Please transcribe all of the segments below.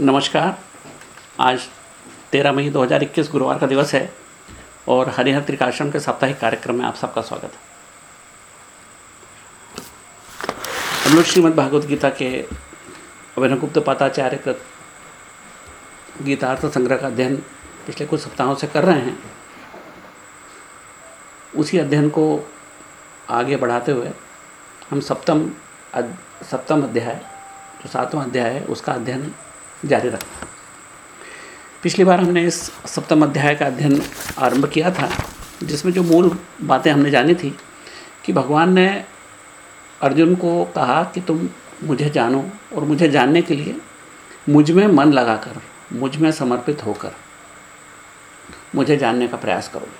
नमस्कार। आज तेरह मई 2021 गुरुवार का दिवस है और हरिहर त्रिकाश्रम के साप्ताहिक कार्यक्रम में आप सबका स्वागत है। हम लोग श्रीमद् भागवत गीता के अभिनवगुप्त पाताचार्य का गीतार्थ संग्रह का अध्ययन पिछले कुछ सप्ताहों से कर रहे हैं। उसी अध्ययन को आगे बढ़ाते हुए हम सप्तम सप्तम अध्याय, जो सातवां अध्याय है, उसका अध्ययन जारी रखना पिछली बार हमने इस सप्तम अध्याय का अध्ययन आरंभ किया था, जिसमें जो मूल बातें हमने जानी थी कि भगवान ने अर्जुन को कहा कि तुम मुझे जानो और मुझे जानने के लिए मुझमें मन लगाकर, मुझमें समर्पित होकर मुझे जानने का प्रयास करोगे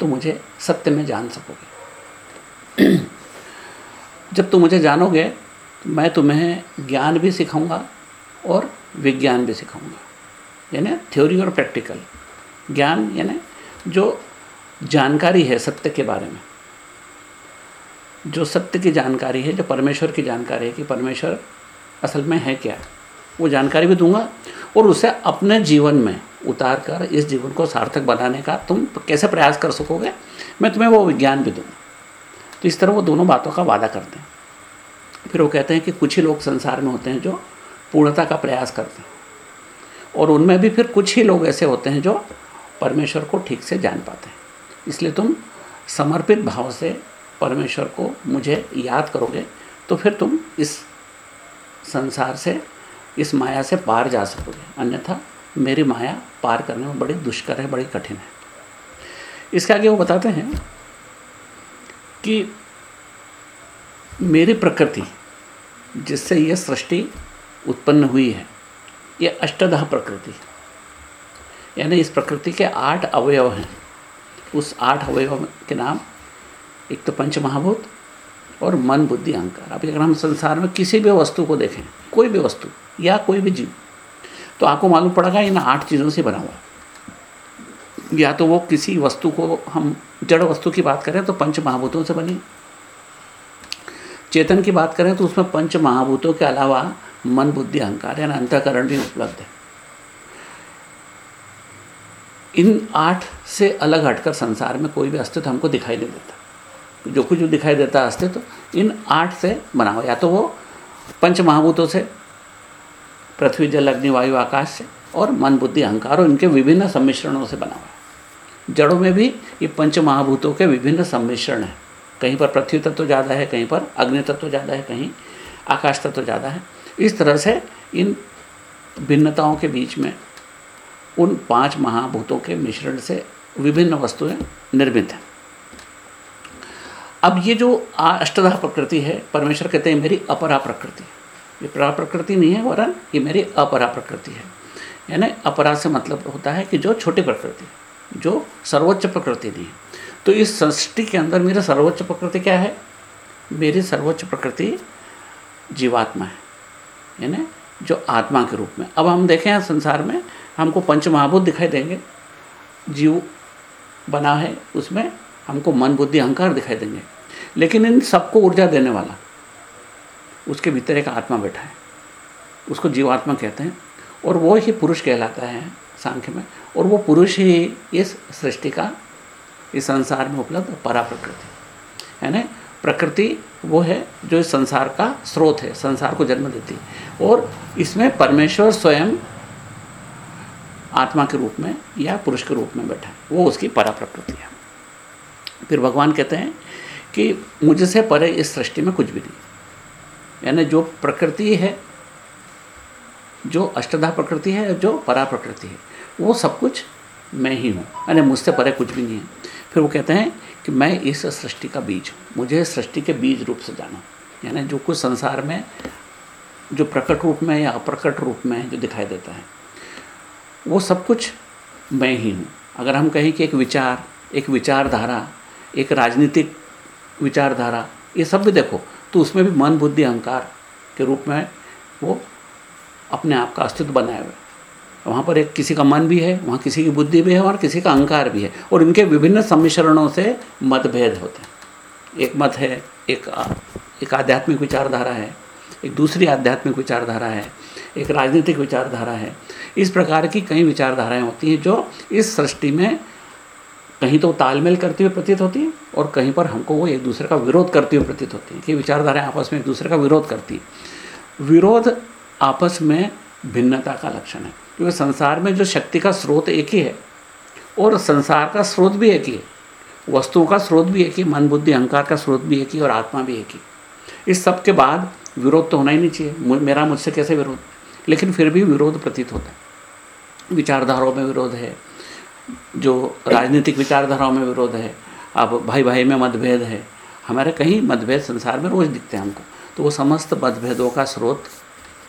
तो मुझे सत्य में जान सकोगे। जब तुम मुझे जानोगे, मैं तुम्हें ज्ञान भी सिखाऊँगा और विज्ञान भी सिखाऊँगा। यानी थ्योरी और प्रैक्टिकल ज्ञान, यानी जो जानकारी है सत्य के बारे में। जो सत्य की जानकारी है, जो परमेश्वर की जानकारी है कि परमेश्वर असल में है क्या, वो जानकारी भी दूँगा और उसे अपने जीवन में उतार कर, इस जीवन को सार्थक बनाने का तुम कैसे प्रयास कर सकोगे, मैं तुम्हें वो विज्ञान भी दूँगा। तो इस तरह वो दोनों बातों का वादा करते हैं। फिर वो कहते हैं कि कुछ ही लोग संसार में होते हैं जो पूर्णता का प्रयास करते हैं। और उनमें भी फिर कुछ ही लोग ऐसे होते हैं जो परमेश्वर को ठीक से जान पाते हैं। इसलिए तुम समर्पित भाव से परमेश्वर को मुझे याद करोगे तो फिर तुम इस संसार से, इस माया से पार जा सकोगे। अन्यथा मेरी माया पार करने में बड़ी दुष्कर है, बड़ी कठिन है। इसके आगे वो बताते हैं कि मेरी प्रकृति, जिससे ये सृष्टि उत्पन्न हुई है। ये अष्टदह प्रकृति। यानी इस प्रकृति के आठ अवयव हैं। उस आठ अवयव के नाम एक तो पंच महाभूत और मन, बुद्धि, अहंकार। अब अगर हम संसार में किसी भी वस्तु को देखें, कोई भी वस्तु या कोई भी जीव तो आपको मालूम पड़ेगा इन आठ चीज़ों से बना हुआ या तो वो किसी वस्तु को हम जड़ वस्तु की बात करें तो पंच महाभूतों से बनी। चेतन की बात करें तो उसमें पंच महाभूतों के अलावा मन, बुद्धि, अहंकार, यानी अंतकरण भी उपलब्ध है। इन आठ से अलग हटकर संसार में कोई भी अस्तित्व हमको दिखाई नहीं देता। जो कुछ दिखाई देता अस्तित्व, इन आठ से बना हुआ या तो वो पंच महाभूतों से, पृथ्वी, जल, अग्नि, वायु, आकाश से, और मन, बुद्धि, अहंकार, और इनके विभिन्न सम्मिश्रणों से बना हुआ है। जड़ों में भी ये पंच महाभूतों के विभिन्न सम्मिश्रण हैं। कहीं पर पृथ्वी तत्व ज़्यादा है, कहीं पर अग्नि तत्व ज़्यादा है, कहीं आकाश तत्व ज़्यादा है। इस तरह से इन भिन्नताओं के बीच में उन पाँच महाभूतों के मिश्रण से विभिन्न वस्तुएँ निर्मित हैं। अब ये जो अष्टधा प्रकृति है, परमेश्वर कहते हैं मेरी अपरा प्रकृति ये परा प्रकृति नहीं है, वरन ये मेरी अपरा प्रकृति है। यानी अपरा से मतलब होता है कि जो छोटी प्रकृति जो सर्वोच्च प्रकृति नहीं है। तो इस सृष्टि के अंदर मेरा सर्वोच्च प्रकृति क्या है? मेरी सर्वोच्च प्रकृति जीवात्मा है। यानी जो आत्मा के रूप में। अब हम देखें संसार में, हमको पंच महाभूत दिखाई देंगे। जीव बना है, उसमें हमको मन, बुद्धि, अहंकार दिखाई देंगे। लेकिन इन सबको ऊर्जा देने वाला, उसके भीतर एक आत्मा बैठा है। उसको जीवात्मा कहते हैं। और वो ही पुरुष कहलाता है सांख्य में। और वो पुरुष ही इस सृष्टि का, इस संसार में उपलब्ध परा प्रकृति यानी प्रकृति वो है जो इस संसार का स्रोत है, संसार को जन्म देती है। और इसमें परमेश्वर स्वयं आत्मा के रूप में या पुरुष के रूप में बैठा है। वो उसकी परा प्रकृति है। फिर भगवान कहते हैं कि मुझसे परे इस सृष्टि में कुछ भी नहीं। यानी जो प्रकृति है, जो अष्टधा प्रकृति है, जो परा प्रकृति है, वो सब कुछ मैं ही हूँ। यानी मुझसे परे कुछ भी नहीं है। फिर वो कहते हैं कि मैं इस सृष्टि का बीज हूँ। मुझे सृष्टि के बीज रूप से जाना। यानी जो कुछ संसार में, जो प्रकट रूप में या अप्रकट रूप में जो दिखाई देता है, वो सब कुछ मैं ही हूँ। अगर हम कहें कि एक विचार, एक विचारधारा, एक राजनीतिक विचारधारा, ये सब भी देखो तो उसमें भी मन, बुद्धि, अहंकार के रूप में वो अपने आप का अस्तित्व बनाए हुए वहाँ पर एक किसी का मन भी है, वहाँ किसी की बुद्धि भी है और किसी का अहंकार भी है। और इनके विभिन्न सम्मिश्रणों से मतभेद होते हैं। एक मत है, एक एक आध्यात्मिक विचारधारा है, एक दूसरी आध्यात्मिक विचारधारा है, एक राजनीतिक विचारधारा है। इस प्रकार की कई विचारधाराएँ होती हैं जो इस सृष्टि में कहीं तो तालमेल करती हुई प्रतीत होती है और कहीं पर हमको वो एक दूसरे का विरोध करती हुई प्रतीत होती है। कि विचारधाराएँ आपस में एक दूसरे का विरोध करती है। विरोध आपस में भिन्नता का लक्षण है। क्योंकि संसार में जो शक्ति का स्रोत एक ही है और संसार का स्रोत भी एक ही है। वस्तुओं का स्रोत भी एक ही, मन, बुद्धि, अहंकार का स्रोत भी एक ही और आत्मा भी एक ही। इस सब के बाद विरोध तो होना ही नहीं चाहिए। मेरा मुझसे कैसे विरोध? लेकिन फिर भी विरोध प्रतीत होता है। विचारधाराओं में विरोध है। जो राजनीतिक विचारधाराओं में विरोध है। अब भाई भाई में मतभेद है। हमारे कहीं मतभेद संसार में रोज़ दिखते हैं हमको। तो वो समस्त मतभेदों का स्रोत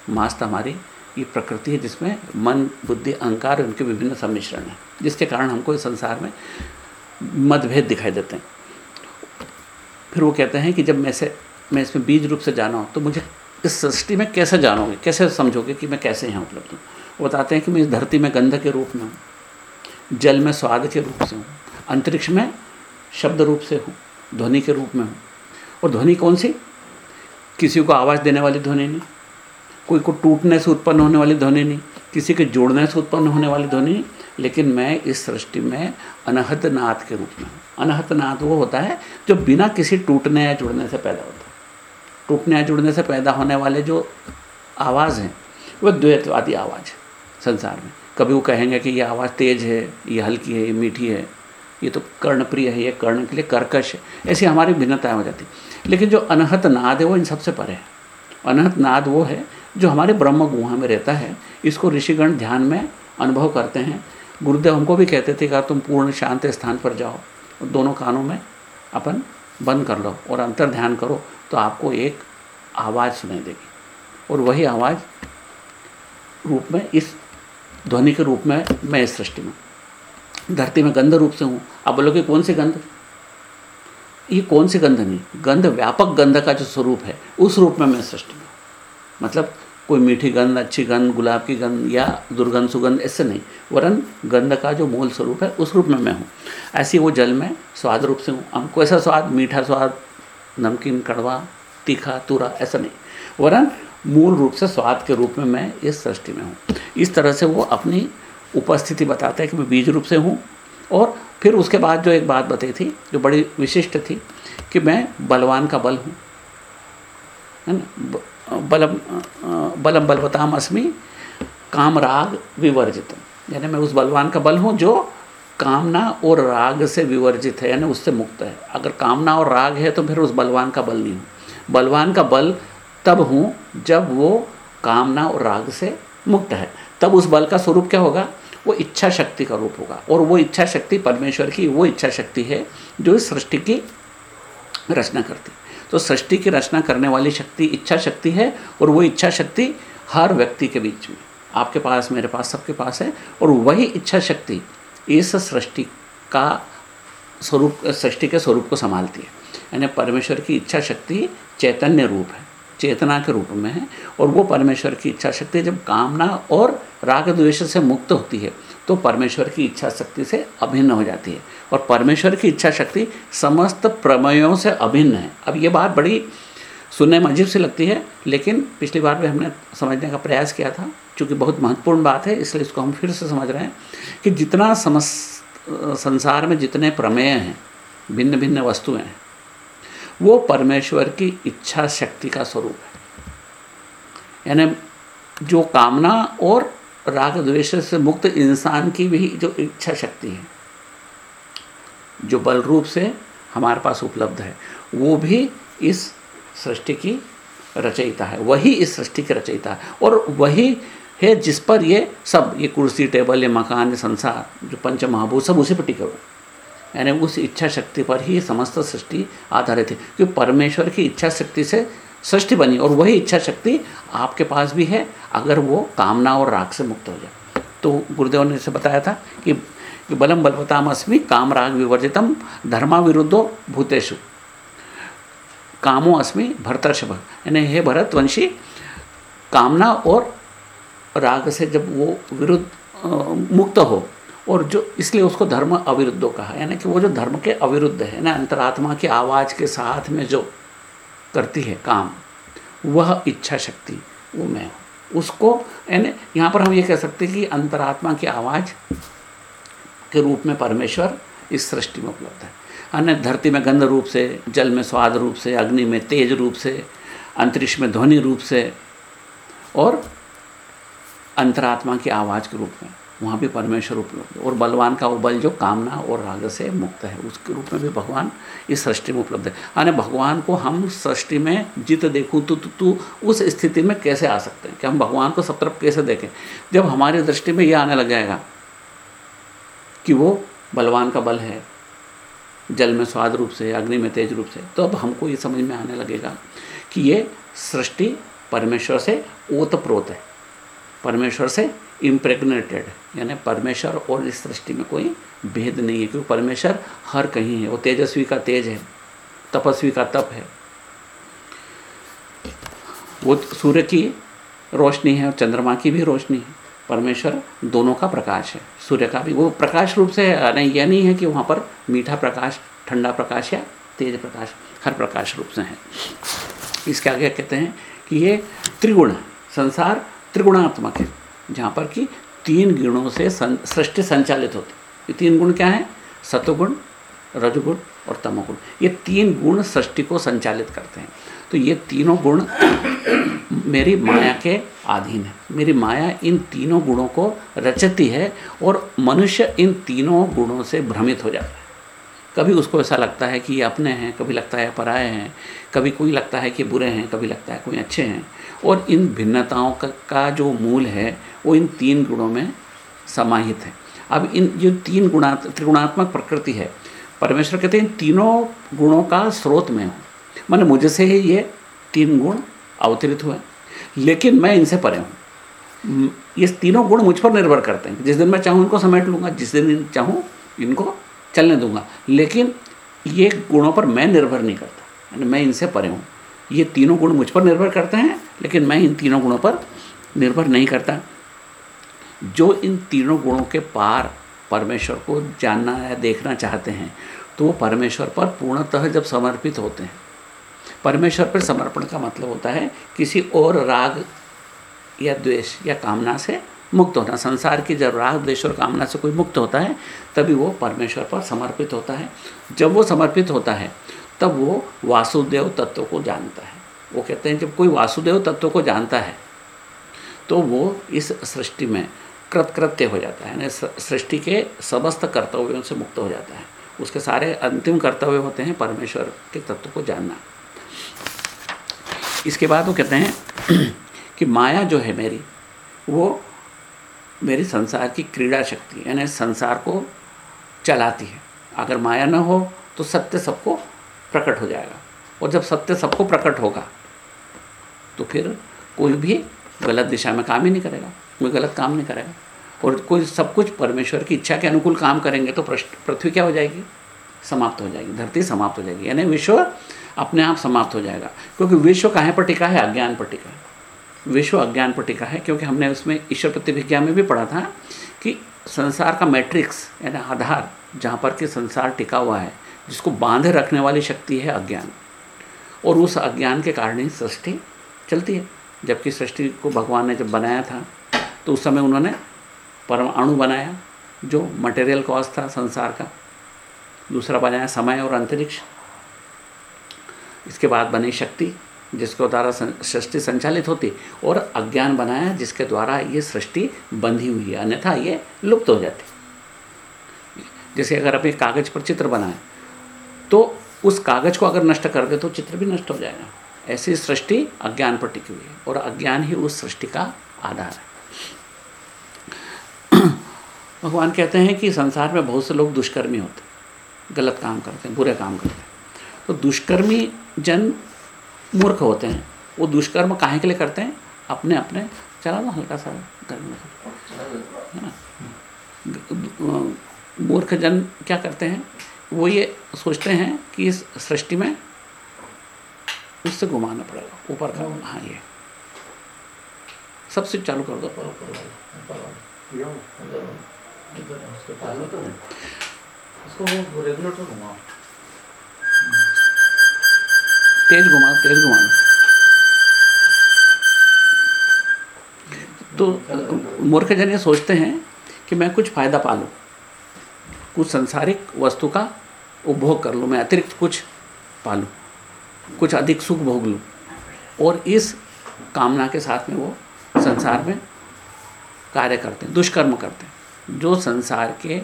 मास्त हमारी ये प्रकृति है जिसमें मन, बुद्धि, अहंकार उनके विभिन्न सम्मिश्रण हैं, जिसके कारण हमको इस संसार में मतभेद दिखाई देते हैं। फिर वो कहते हैं कि जब मैं से मैं इसमें बीज रूप से जाना हूँ तो मुझे इस सृष्टि में कैसे जानोगे, कैसे समझोगे कि मैं कैसे यहाँ उपलब्ध हूँ? वो बताते हैं कि मैं इस धरती में गंध के रूप में हूँ, जल में स्वाद के रूप से हूँ, अंतरिक्ष में शब्द रूप से हूँ, ध्वनि के रूप में हूँ। और ध्वनि कौन सी? किसी को आवाज़ देने वाली ध्वनि नहीं। कोई को टूटने से उत्पन्न होने वाली ध्वनि नहीं, किसी के जोड़ने से उत्पन्न होने वाली ध्वनि नहीं, लेकिन मैं इस सृष्टि में अनहत नाथ के रूप में अनहत नाथ वो होता है जो बिना किसी टूटने या जुड़ने से पैदा होता है। टूटने या जुड़ने से पैदा होने वाले जो आवाज़ हैं वह द्वैतवादी आवाज़ है संसार में। कभी वो कहेंगे कि ये आवाज़ तेज है, ये हल्की है, ये मीठी है, ये तो कर्णप्रिय है, ये कर्ण के लिए कर्कश है। ऐसी हमारी भिन्नताएँ हो जाती लेकिन जो अनहत नाद है, वो इन सबसे परे है। अनहत नाद वो है जो हमारे ब्रह्म गुहा में रहता है, इसको ऋषिगण ध्यान में अनुभव करते हैं। गुरुदेव हमको भी कहते थे कि तुम पूर्ण शांत स्थान पर जाओ, दोनों कानों में अपन बंद कर लो और अंतर ध्यान करो तो आपको एक आवाज़ सुनाई देगी। और वही आवाज़ रूप में, इस ध्वनि के रूप में मैं इस सृष्टि में धरती में गंध रूप से हूँ। अब बोलोगे, कौन सी गंध? ये कौन सी गंध नहीं, गंध, व्यापक गंध का जो स्वरूप है, उस रूप में मैं सृष्टि में मतलब कोई मीठी गंध, अच्छी गंध, गुलाब की गंध या दुर्गंध सुगंध, ऐसे नहीं। वरन गंध का जो मूल स्वरूप है, उस रूप में मैं हूँ। ऐसी वो जल में स्वाद रूप से हूँ। हमको ऐसा स्वाद, मीठा स्वाद, नमकीन, कड़वा, तीखा, तुरा, ऐसा नहीं। वरन मूल रूप से स्वाद के रूप में मैं इस सृष्टि में हूँ। इस तरह से वो अपनी उपस्थिति बताता है कि मैं बीज रूप से हूँ। और फिर उसके बाद जो एक बात बताई थी, जो बड़ी विशिष्ट थी, कि मैं बलवान का बल हूँ। है ना? बलम बलम बलवताम अस्मि, काम राग विवर्जित। यानी मैं उस बलवान का बल हूँ जो कामना और राग से विवर्जित है, यानी उससे मुक्त है। अगर कामना और राग है तो फिर उस बलवान का बल नहीं हूँ। बलवान का बल तब हूँ जब वो कामना और राग से मुक्त है। तब उस बल का स्वरूप क्या होगा? वो इच्छा शक्ति का रूप होगा। और वो इच्छा शक्ति परमेश्वर की, वो इच्छा शक्ति है जो इस सृष्टि की रचना करती तो सृष्टि की रचना करने वाली शक्ति इच्छा शक्ति है और वो इच्छा शक्ति हर व्यक्ति के बीच में। आपके पास, मेरे पास, सबके पास है और वही इच्छा शक्ति इस सृष्टि का स्वरूप, सृष्टि के स्वरूप को संभालती है। यानी परमेश्वर की इच्छा शक्ति चैतन्य रूप है, चेतना के रूप में है और वो परमेश्वर की इच्छा शक्ति जब कामना और राग द्वेष से मुक्त होती है तो परमेश्वर की इच्छा शक्ति से अभिन्न हो जाती है। और परमेश्वर की इच्छा शक्ति समस्त प्रमेयों से अभिन्न है। अब ये बात बड़ी सुनने में अजीब सी लगती है, लेकिन पिछली बार भी हमने समझने का प्रयास किया था क्योंकि बहुत महत्वपूर्ण बात है, इसलिए इसको हम फिर से समझ रहे हैं कि जितना समस संसार में जितने प्रमेय हैं भिन्न भिन्न वस्तुएँ हैं, वो परमेश्वर की इच्छा शक्ति का स्वरूप है। यानी जो कामना और राग द्वेष से मुक्त इंसान की भी जो इच्छा शक्ति है जो बल रूप से हमारे पास उपलब्ध है, वो भी इस सृष्टि की रचयिता है, वही इस सृष्टि की रचयिता है। और वही है जिस पर ये सब, ये कुर्सी, टेबल, ये मकान, ये संसार, जो पंच महाभूत सब उसी पर टिके हुए यानी उस इच्छा शक्ति पर ही समस्त सृष्टि आधारित है, क्योंकि परमेश्वर की इच्छा शक्ति से सृष्टि बनी, और वही इच्छा शक्ति आपके पास भी है, अगर वो कामना और राग से मुक्त हो जाए। तो गुरुदेव ने से बताया था कि बलम बलवताम अस्मी काम राग विवर्जितम धर्मा विरुद्धो भूतेशु कामो अस्मि भरतर्षभ। यानी हे भरत वंशी कामना और राग से जब वो विरुद्ध मुक्त हो और जो इसलिए उसको धर्म अविरुद्धो कहा, यानी कि वो जो धर्म के अविरुद्ध है ना अंतरात्मा की आवाज़ के साथ में जो करती है काम, वह इच्छा शक्ति, वो मैं हूँ। उसको, यानी यहाँ पर हम ये कह सकते हैं कि अंतरात्मा की आवाज़ के रूप में परमेश्वर इस सृष्टि में उपलब्ध है। अन्य धरती में गंध रूप से जल में स्वाद रूप से अग्नि में तेज रूप से अंतरिक्ष में ध्वनि रूप से और अंतरात्मा की आवाज़ के रूप में वहाँ भी परमेश्वर उपलब्ध और बलवान का वो बल जो कामना और राग से मुक्त है उसके रूप में भी भगवान इस सृष्टि में उपलब्ध है। यानी भगवान को हम सृष्टि में जित देखूँ तो तू तो, तो उस स्थिति में कैसे आ सकते हैं? कि हम भगवान को सब तरफ़ कैसे देखें? जब हमारी दृष्टि में ये आने लग जाएगा कि वो बलवान का बल है, जल में स्वाद रूप से, अग्नि में तेज रूप से। तो अब हमको ये समझ में आने लगेगा कि ये सृष्टि परमेश्वर से ओतप्रोत है, परमेश्वर से इम्प्रेगनेटेड यानी परमेश्वर और इस सृष्टि में कोई भेद नहीं है, क्योंकि परमेश्वर हर कहीं है। वो तेजस्वी का तेज है, तपस्वी का तप है। वो सूर्य की रोशनी है और चंद्रमा की भी रोशनी है। परमेश्वर दोनों का प्रकाश है। सूर्य का भी। वो प्रकाश रूप से नहीं, यह नहीं है कि वहाँ पर मीठा प्रकाश, ठंडा प्रकाश या तेज प्रकाश, हर प्रकाश रूप से है। इसके आगे कहते हैं कि ये त्रिगुण, संसार त्रिगुणात्मक है, जहाँ पर कि तीन गुणों से सृष्टि संचालित होती ये तीन गुण क्या हैं? सतुगुण, रजगुण और तमोगुण। ये तीन गुण सृष्टि को संचालित करते हैं। तो ये तीनों गुण मेरी माया के अधीन है। मेरी माया इन तीनों गुणों को रचती है और मनुष्य इन तीनों गुणों से भ्रमित हो जाता है। कभी उसको ऐसा लगता है कि ये अपने हैं कभी लगता है पराए हैं कभी कोई लगता है कि बुरे हैं कभी लगता है कोई अच्छे हैं। और इन भिन्नताओं का, का जो मूल है वो इन तीन गुणों में समाहित है। अब इन जो तीन गुणा त्रिगुणात्मक प्रकृति है। परमेश्वर कहते हैं इन तीनों गुणों का स्रोत में हूँ। मैंने मुझे से ही ये तीन गुण अवतरित हुए। लेकिन मैं इनसे परे हूँ। ये तीनों गुण मुझ पर निर्भर करते हैं। जिस दिन मैं चाहूँ इनको समेट लूँगा, जिस दिन चाहूँ इनको चलने दूँगा। लेकिन ये गुणों पर मैं निर्भर नहीं करता। मैं इनसे परे हूँ। ये तीनों गुण मुझ पर निर्भर करते हैं, लेकिन मैं इन तीनों गुणों पर निर्भर नहीं करता। जो इन तीनों गुणों के पार परमेश्वर को जानना या देखना चाहते हैं तो वो परमेश्वर पर पूर्णतः जब समर्पित होते हैं परमेश्वर पर समर्पण का मतलब होता है किसी और राग या द्वेष या कामना से मुक्त होना। संसार की जब राग, द्वेष और कामना से कोई मुक्त होता है, तभी वो परमेश्वर पर समर्पित होता है। जब वो समर्पित होता है, तब वो वासुदेव तत्व को जानता है। वो कहते हैं, जब कोई वासुदेव तत्व को जानता है तो वो इस सृष्टि में कृतकृत्य हो जाता है। यानी सृष्टि के समस्त कर्तव्यों से मुक्त हो जाता है। उसके सारे अंतिम कर्तव्य होते हैं परमेश्वर के तत्व को जानना। इसके बाद वो कहते हैं कि माया जो है मेरी, वो मेरी संसार की क्रीड़ा शक्ति यानी संसार को चलाती है। अगर माया न हो तो सत्य सबको प्रकट हो जाएगा। और जब सत्य सबको प्रकट होगा तो फिर कोई भी गलत दिशा में काम ही नहीं करेगा, कोई गलत काम नहीं करेगा। और कोई सब कुछ परमेश्वर की इच्छा के अनुकूल काम करेंगे तो पृथ्वी क्या हो जाएगी? समाप्त हो जाएगी, धरती समाप्त हो जाएगी। यानी विश्व अपने आप समाप्त हो जाएगा। क्योंकि विश्व कहाँ पर टिका है? अज्ञान पर टिका है। विश्व अज्ञान पर टिका है, क्योंकि हमने उसमें ईश्वर प्रतिभिज्ञा में भी पढ़ा था कि संसार का मैट्रिक्स, यानी आधार, जहाँ पर कि संसार टिका हुआ है, जिसको बांधे रखने वाली शक्ति है अज्ञान। और उस अज्ञान के कारण ही सृष्टि चलती है। जबकि सृष्टि को भगवान ने जब बनाया था तो उस समय उन्होंने परमाणु बनाया, जो मटेरियल कॉज था संसार का। दूसरा बनाया समय और अंतरिक्ष। इसके बाद बनी शक्ति, जिसके द्वारा सृष्टि संचालित होती और अज्ञान बनाया, जिसके द्वारा ये सृष्टि बंधी हुई है, अन्यथा ये लुप्त हो जाती। जैसे अगर अपने कागज़ पर चित्र बनाए तो उस कागज़ को अगर नष्ट कर दे तो चित्र भी नष्ट हो जाएगा। ऐसी सृष्टि अज्ञान पर टिकी हुई है, और अज्ञान ही उस सृष्टि का आधार है। भगवान कहते हैं कि संसार में बहुत से लोग दुष्कर्मी होते गलत काम करते हैं, बुरे काम करते हैं। तो दुष्कर्मी जन मूर्ख होते हैं। वो दुष्कर्म काहे के लिए करते हैं? अपने अपने चला ना हल्का सा गर्म है ना? मूर्ख जन क्या करते हैं? वो ये सोचते हैं कि इस सृष्टि में उससे घुमाना पड़ेगा ऊपर का। हाँ ये। सब स्विच चालू कर दो। रेगुलेटर घुमाओ। तेज घुमाओ तेज घुमाओ। तो मूर्ख जन ये सोचते हैं कि मैं कुछ फ़ायदा पा लूँ, कुछ संसारिक वस्तु का उपभोग कर लूँ, मैं अतिरिक्त कुछ पा लूँ, कुछ अधिक सुख भोग लूँ। और इस कामना के साथ में वो संसार में कार्य करते हैं, दुष्कर्म करते हैं, जो संसार के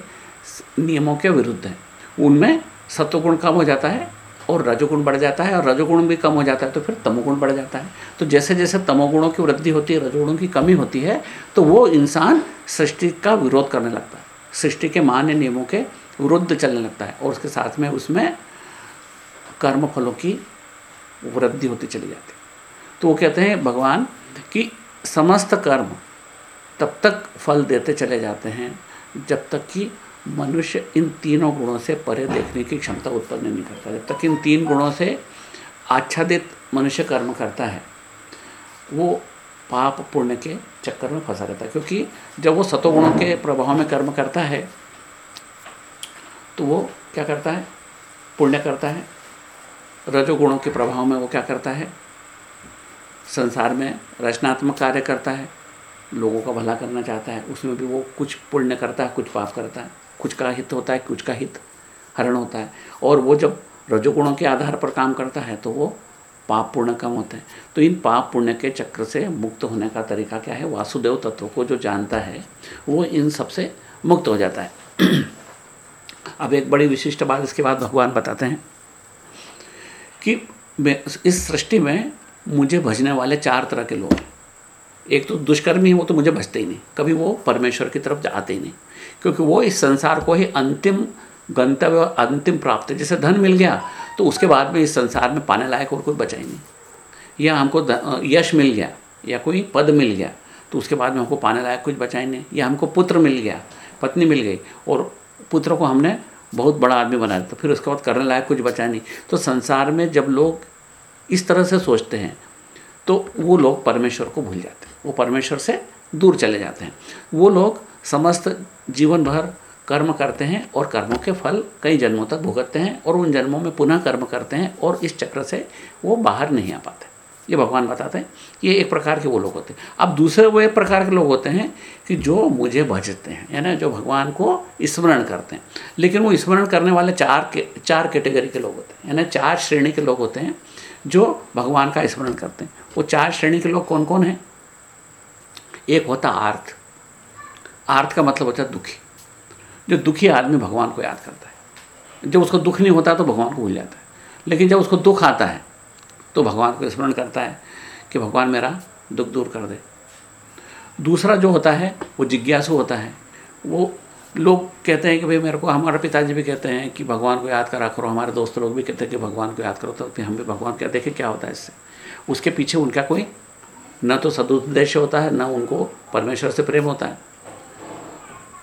नियमों के विरुद्ध हैं। उनमें सत्वगुण कम हो जाता है और रजोगुण बढ़ जाता है और रजोगुण भी कम हो जाता है तो फिर तमोगुण बढ़ जाता है। तो जैसे जैसे तमोगुणों की वृद्धि होती है, रजोगुणों की कमी होती है तो वो इंसान सृष्टि का विरोध करने लगता है। सृष्टि के मान्य नियमों के विरुद्ध चलने लगता है और उसके साथ में उसमें कर्म फलों की वृद्धि होती चली जाती तो वो कहते हैं भगवान कि समस्त कर्म तब तक फल देते चले जाते हैं, जब तक कि मनुष्य इन तीनों गुणों से परे देखने की क्षमता उत्पन्न नहीं करता। जब तक इन तीन गुणों से आच्छादित मनुष्य कर्म करता है, वो पाप पुण्य के चक्कर में फंसा रहता है। क्योंकि जब वो सतोगुणों के प्रभाव में कर्म करता है तो वो क्या करता है? पुण्य करता है। रजोगुणों के प्रभाव में वो क्या करता है? संसार में रचनात्मक कार्य करता है। लोगों का भला करना चाहता है। उसमें भी वो कुछ पुण्य करता है, कुछ पाप करता है। कुछ का हित होता है, कुछ का हित हरण होता है। और वो जब रजोगुणों के आधार पर काम करता है तो वो पाप पुण्य कम होते हैं। तो इन पाप पुण्य के चक्र से मुक्त होने का तरीका क्या है? वासुदेव तत्व को जो जानता है, वो इन सबसे मुक्त हो जाता है। अब एक बड़ी विशिष्ट बात इसके बाद भगवान बताते हैं कि इस सृष्टि में मुझे भजने वाले चार तरह के लोग हैं। एक तो दुष्कर्मी है, वो तो मुझे भजते ही नहीं। कभी वो परमेश्वर की तरफ़ जाते ही नहीं। क्योंकि वो इस संसार को ही अंतिम गंतव्य और अंतिम प्राप्त जैसे धन मिल गया तो उसके बाद में इस संसार में पाने लायक और कोई बचा ही नहीं। या हमको यश मिल गया, या कोई पद मिल गया तो उसके बाद में हमको पाने लायक कुछ बचा ही नहीं। या हमको पुत्र मिल गया, पत्नी मिल गई, और पुत्र को हमने बहुत बड़ा आदमी बना दिया तो फिर उसके बाद करने लायक कुछ बचा नहीं। तो संसार में जब लोग इस तरह से सोचते हैं तो वो लोग परमेश्वर को भूल जाते हैं। वो परमेश्वर से दूर चले जाते हैं। वो लोग समस्त जीवन भर कर्म करते हैं और कर्मों के फल कई जन्मों तक भुगतते हैं और उन जन्मों में पुनः कर्म करते हैं और इस चक्र से वो बाहर नहीं आ पाते। ये भगवान बताते हैं। ये एक प्रकार के वो लोग होते हैं। अब दूसरे वो एक प्रकार के लोग होते हैं कि जो मुझे भजते हैं, यानी जो भगवान को स्मरण करते हैं। लेकिन वो स्मरण करने वाले चार के, चार कैटेगरी के लोग होते हैं। यानी चार श्रेणी के लोग होते हैं जो भगवान का स्मरण करते हैं। वो चार श्रेणी के लोग कौन कौन हैं? एक होता आर्थ आर्थ का मतलब होता है दुखी। जो दुखी आदमी भगवान को याद करता है। जब उसको दुख नहीं होता तो भगवान को भूल जाता है। लेकिन जब उसको दुख आता है तो भगवान को स्मरण करता है कि भगवान मेरा दुख दूर कर दे। दूसरा जो होता है, वो जिज्ञासु होता है। वो लोग कहते हैं कि भाई मेरे को, हमारे पिताजी भी कहते हैं कि भगवान को याद करा करो, हमारे दोस्त लोग भी कहते हैं कि भगवान को याद करो तो फिर हम भी भगवान क्या देखें क्या होता है इससे। उसके पीछे उनका कोई, न तो सदुद्देश्य होता है, न उनको परमेश्वर से प्रेम होता है।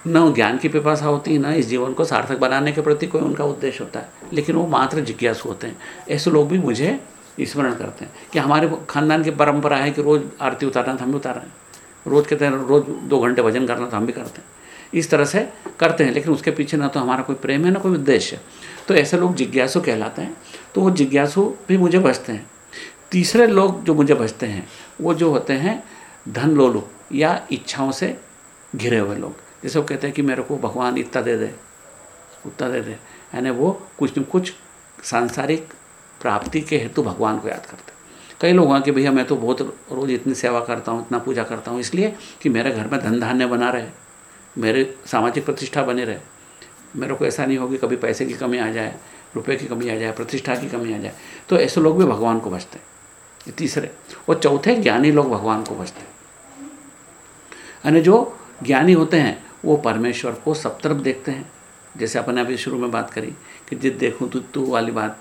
न ज्ञान की पिपासा होती है, न इस जीवन को सार्थक बनाने के प्रति कोई उनका उद्देश्य होता है। लेकिन वो मात्र जिज्ञासु होते हैं। ऐसे लोग भी मुझे स्मरण करते हैं कि हमारे खानदान की परंपरा है कि रोज़ आरती उतारना तो हम भी उतार रहे हैं। रोज़ कहते हैं रोज़ दो घंटे भजन करना तो हम भी करते हैं। इस तरह से करते हैं, लेकिन उसके पीछे ना तो हमारा कोई प्रेम है, ना कोई उद्देश्य। तो ऐसे लोग जिज्ञासु कहलाते हैं तो वो जिज्ञासु भी मुझे बचते हैं। तीसरे लोग जो मुझे बचते हैं, वो जो होते हैं धन लोलु या इच्छाओं से घिरे हुए लोग। जैसे वो कहते हैं कि मेरे को भगवान इतना दे दे, उतना दे दे। यानी वो कुछ न कुछ सांसारिक प्राप्ति के हेतु भगवान को याद करते कई लोग हैं कि भैया मैं तो बहुत रोज़ इतनी सेवा करता हूँ, इतना पूजा करता हूँ, इसलिए कि मेरे घर में धन धान्य बना रहे, मेरे सामाजिक प्रतिष्ठा बनी रहे। मेरे को ऐसा नहीं होगी कभी पैसे की कमी आ जाए, रुपए की कमी आ जाए, प्रतिष्ठा की कमी आ जाए। तो ऐसे लोग भी भगवान को बचते हैं। तीसरे। और चौथे ज्ञानी लोग भगवान को बचते हैं। यानी जो ज्ञानी होते हैं वो परमेश्वर को सब तरफ़ देखते हैं। जैसे अपने अभी शुरू में बात करी कि जिद देखूँ तो तू वाली बात।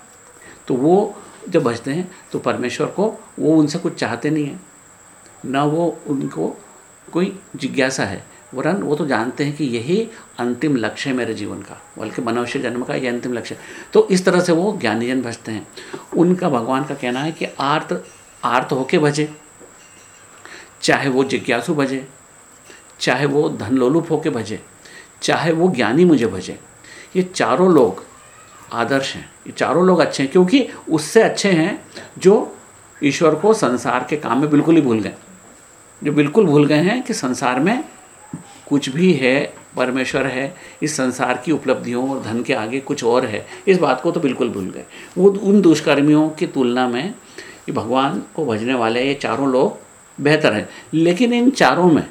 तो वो जब बचते हैं तो परमेश्वर को वो उनसे कुछ चाहते नहीं हैं। ना वो उनको कोई जिज्ञासा है। वरन वो तो जानते हैं कि यही अंतिम लक्ष्य है मेरे जीवन का। बल्कि मनुष्य जन्म का ये अंतिम लक्ष्य तो इस तरह से वो ज्ञानीजन भजते हैं। उनका भगवान का कहना है कि आर्त आर्त होके भजे। चाहे वो जिज्ञासु भजे चाहे वो धनलोलुप होके भजे, चाहे वो ज्ञानी मुझे भजे, ये चारों लोग आदर्श हैं, ये चारों लोग अच्छे हैं, क्योंकि उससे अच्छे हैं जो ईश्वर को संसार के काम में बिल्कुल ही भूल गए। जो बिल्कुल भूल गए हैं कि संसार में कुछ भी है, परमेश्वर है, इस संसार की उपलब्धियों और धन के आगे कुछ और है, इस बात को तो बिल्कुल भूल गए। वो उन दुष्कर्मियों की तुलना में ये भगवान को भजने वाले ये चारों लोग बेहतर हैं। लेकिन इन चारों में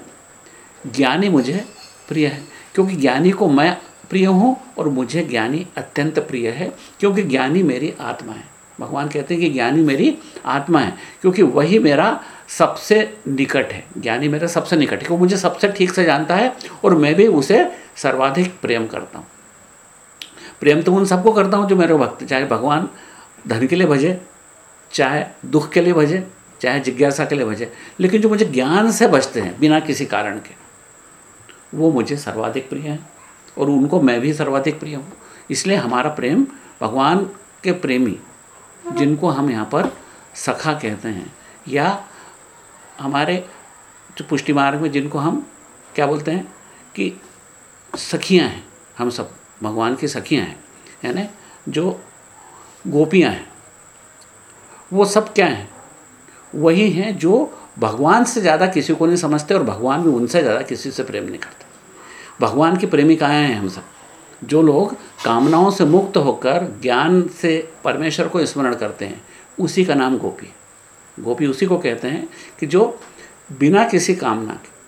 ज्ञानी मुझे प्रिय है, क्योंकि ज्ञानी को मैं प्रिय हूँ और मुझे ज्ञानी अत्यंत प्रिय है, क्योंकि ज्ञानी मेरी आत्मा है। भगवान कहते हैं कि ज्ञानी मेरी आत्मा है, क्योंकि वही मेरा सबसे निकट है। ज्ञानी मेरा सबसे निकट है वो मुझे सबसे ठीक से जानता है और मैं भी उसे सर्वाधिक प्रेम करता हूँ। प्रेम तो उन सबको करता हूँ जो मेरे भक्त, चाहे भगवान धन के लिए भजे, चाहे दुख के लिए भजे, चाहे जिज्ञासा के लिए भजे, लेकिन जो मुझे ज्ञान से बचते हैं बिना किसी कारण के वो मुझे सर्वाधिक प्रिय हैं और उनको मैं भी सर्वाधिक प्रिय हूँ। इसलिए हमारा प्रेम भगवान के प्रेमी, जिनको हम यहाँ पर सखा कहते हैं, या हमारे जो पुष्टि मार्ग में जिनको हम क्या बोलते हैं कि सखियाँ हैं, हम सब भगवान की सखियाँ हैं, यानी जो गोपियाँ हैं, वो सब क्या हैं? वही हैं जो भगवान से ज़्यादा किसी को नहीं समझते और भगवान भी उनसे ज़्यादा किसी से प्रेम नहीं करते। भगवान की प्रेमिकाएँ हैं हम सब। जो लोग कामनाओं से मुक्त होकर ज्ञान से परमेश्वर को स्मरण करते हैं, उसी का नाम गोपी। गोपी उसी को कहते हैं कि जो बिना किसी कामना के,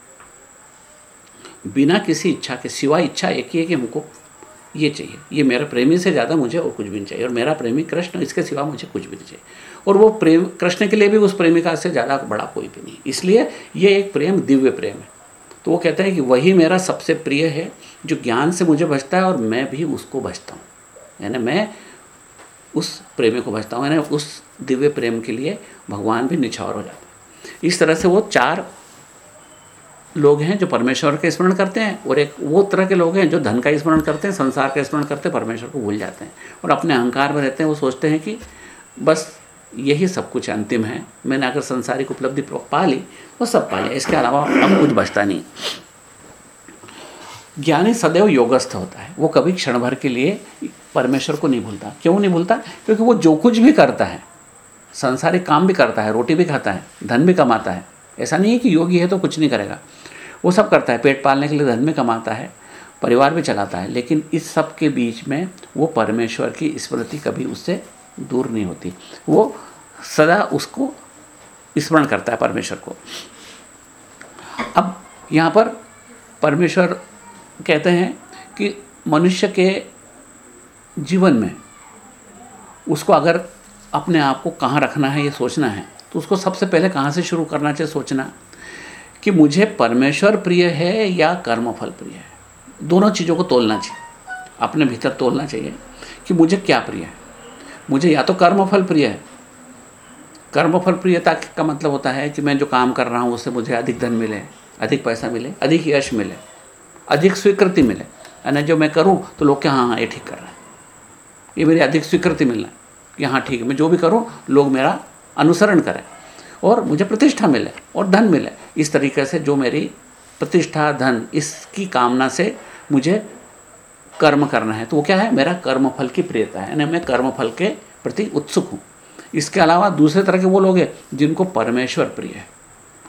बिना किसी इच्छा के, सिवाय इच्छा एक ही है कि हमको ये चाहिए। ये मेरा प्रेमी से ज़्यादा मुझे और कुछ भी नहीं चाहिए। और मेरा प्रेमी कृष्ण, इसके सिवा मुझे कुछ भी नहीं चाहिए। और वो प्रेम, कृष्ण के लिए भी उस प्रेमिका से ज़्यादा बड़ा कोई भी नहीं। इसलिए ये एक प्रेम, दिव्य प्रेम है। तो वो कहते हैं कि वही मेरा सबसे प्रिय है, जो ज्ञान से मुझे बचता है और मैं भी उसको बचता हूँ। यानी मैं उस प्रेमी को बचता हूँ। यानी उस दिव्य प्रेम के लिए भगवान भी निछावर हो जाता है। इस तरह से वो चार लोग हैं जो परमेश्वर का स्मरण करते हैं और एक वो तरह के लोग हैं जो धन का स्मरण करते हैं, संसार का स्मरण करते हैं, परमेश्वर को भूल जाते हैं और अपने अहंकार में रहते हैं। वो सोचते हैं कि बस यही सब कुछ अंतिम है। मैंने अगर संसारिक उपलब्धि पा ली, वो सब पा लिया। इसके अलावा अब कुछ बचता नहीं। ज्ञानी सदैव योगस्थ होता है। वो कभी क्षण भर के लिए परमेश्वर को नहीं भूलता। क्यों नहीं भूलता? क्योंकि वो जो कुछ भी करता है, संसारिक काम भी करता है, रोटी भी खाता है, धन भी कमाता है ऐसा नहीं है कि योगी है तो कुछ नहीं करेगा। वो सब करता है, पेट पालने के लिए धन में कमाता है, परिवार भी चलाता है, लेकिन इस सब के बीच में वो परमेश्वर की स्मृति कभी उससे दूर नहीं होती। वो सदा उसको स्मरण करता है परमेश्वर को। अब यहाँ पर परमेश्वर कहते हैं कि मनुष्य के जीवन में उसको अगर अपने आप को कहाँ रखना है, ये सोचना है तो उसको सबसे पहले कहाँ से शुरू करना चाहिए सोचना कि मुझे परमेश्वर प्रिय है या कर्मफल प्रिय है? दोनों चीज़ों को तोलना चाहिए। अपने भीतर तोलना चाहिए कि मुझे क्या प्रिय है? मुझे या तो कर्मफल प्रिय है। कर्मफल प्रियता का मतलब होता है कि मैं जो काम कर रहा हूँ, उससे मुझे अधिक धन मिले, अधिक पैसा मिले, अधिक यश मिले, अधिक स्वीकृति मिले। यानी जो मैं करूँ तो लोग क्या हाँ हाँ ये ठीक कर रहे हैं। ये मेरी अधिक स्वीकृति मिलना है कि हाँ ठीक है, मैं जो भी करूँ, लोग मेरा अनुसरण करें और मुझे प्रतिष्ठा मिले और धन मिले। इस तरीके से जो मेरी प्रतिष्ठा, धन, इसकी कामना से मुझे कर्म करना है। तो वो क्या है? मेरा कर्मफल की प्रियता है। यानी मैं कर्मफल के प्रति उत्सुक हूँ। इसके अलावा दूसरे तरह के वो लोग हैं जिनको परमेश्वर प्रिय है।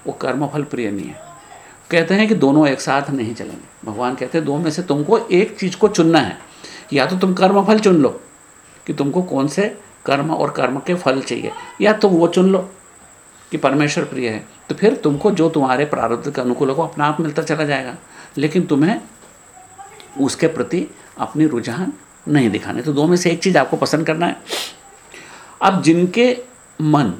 वो कर्मफल प्रिय नहीं है। कहते हैं कि दोनों एक साथ नहीं चलेंगे। भगवान कहते हैं, दो में से तुमको एक चीज़ को चुनना है। या तो तुम कर्मफल चुन लो कि तुमको कौन से कर्म और कर्म के फल चाहिए। या तुम वो चुन लो कि परमेश्वर प्रिय है तो फिर तुमको जो तुम्हारे प्रारब्ध के अनुकूल हो अपना आप मिलता चला जाएगा। लेकिन तुम्हें उसके प्रति अपनी रुझान नहीं दिखाने। तो दो में से एक चीज़ आपको पसंद करना है। अब जिनके मन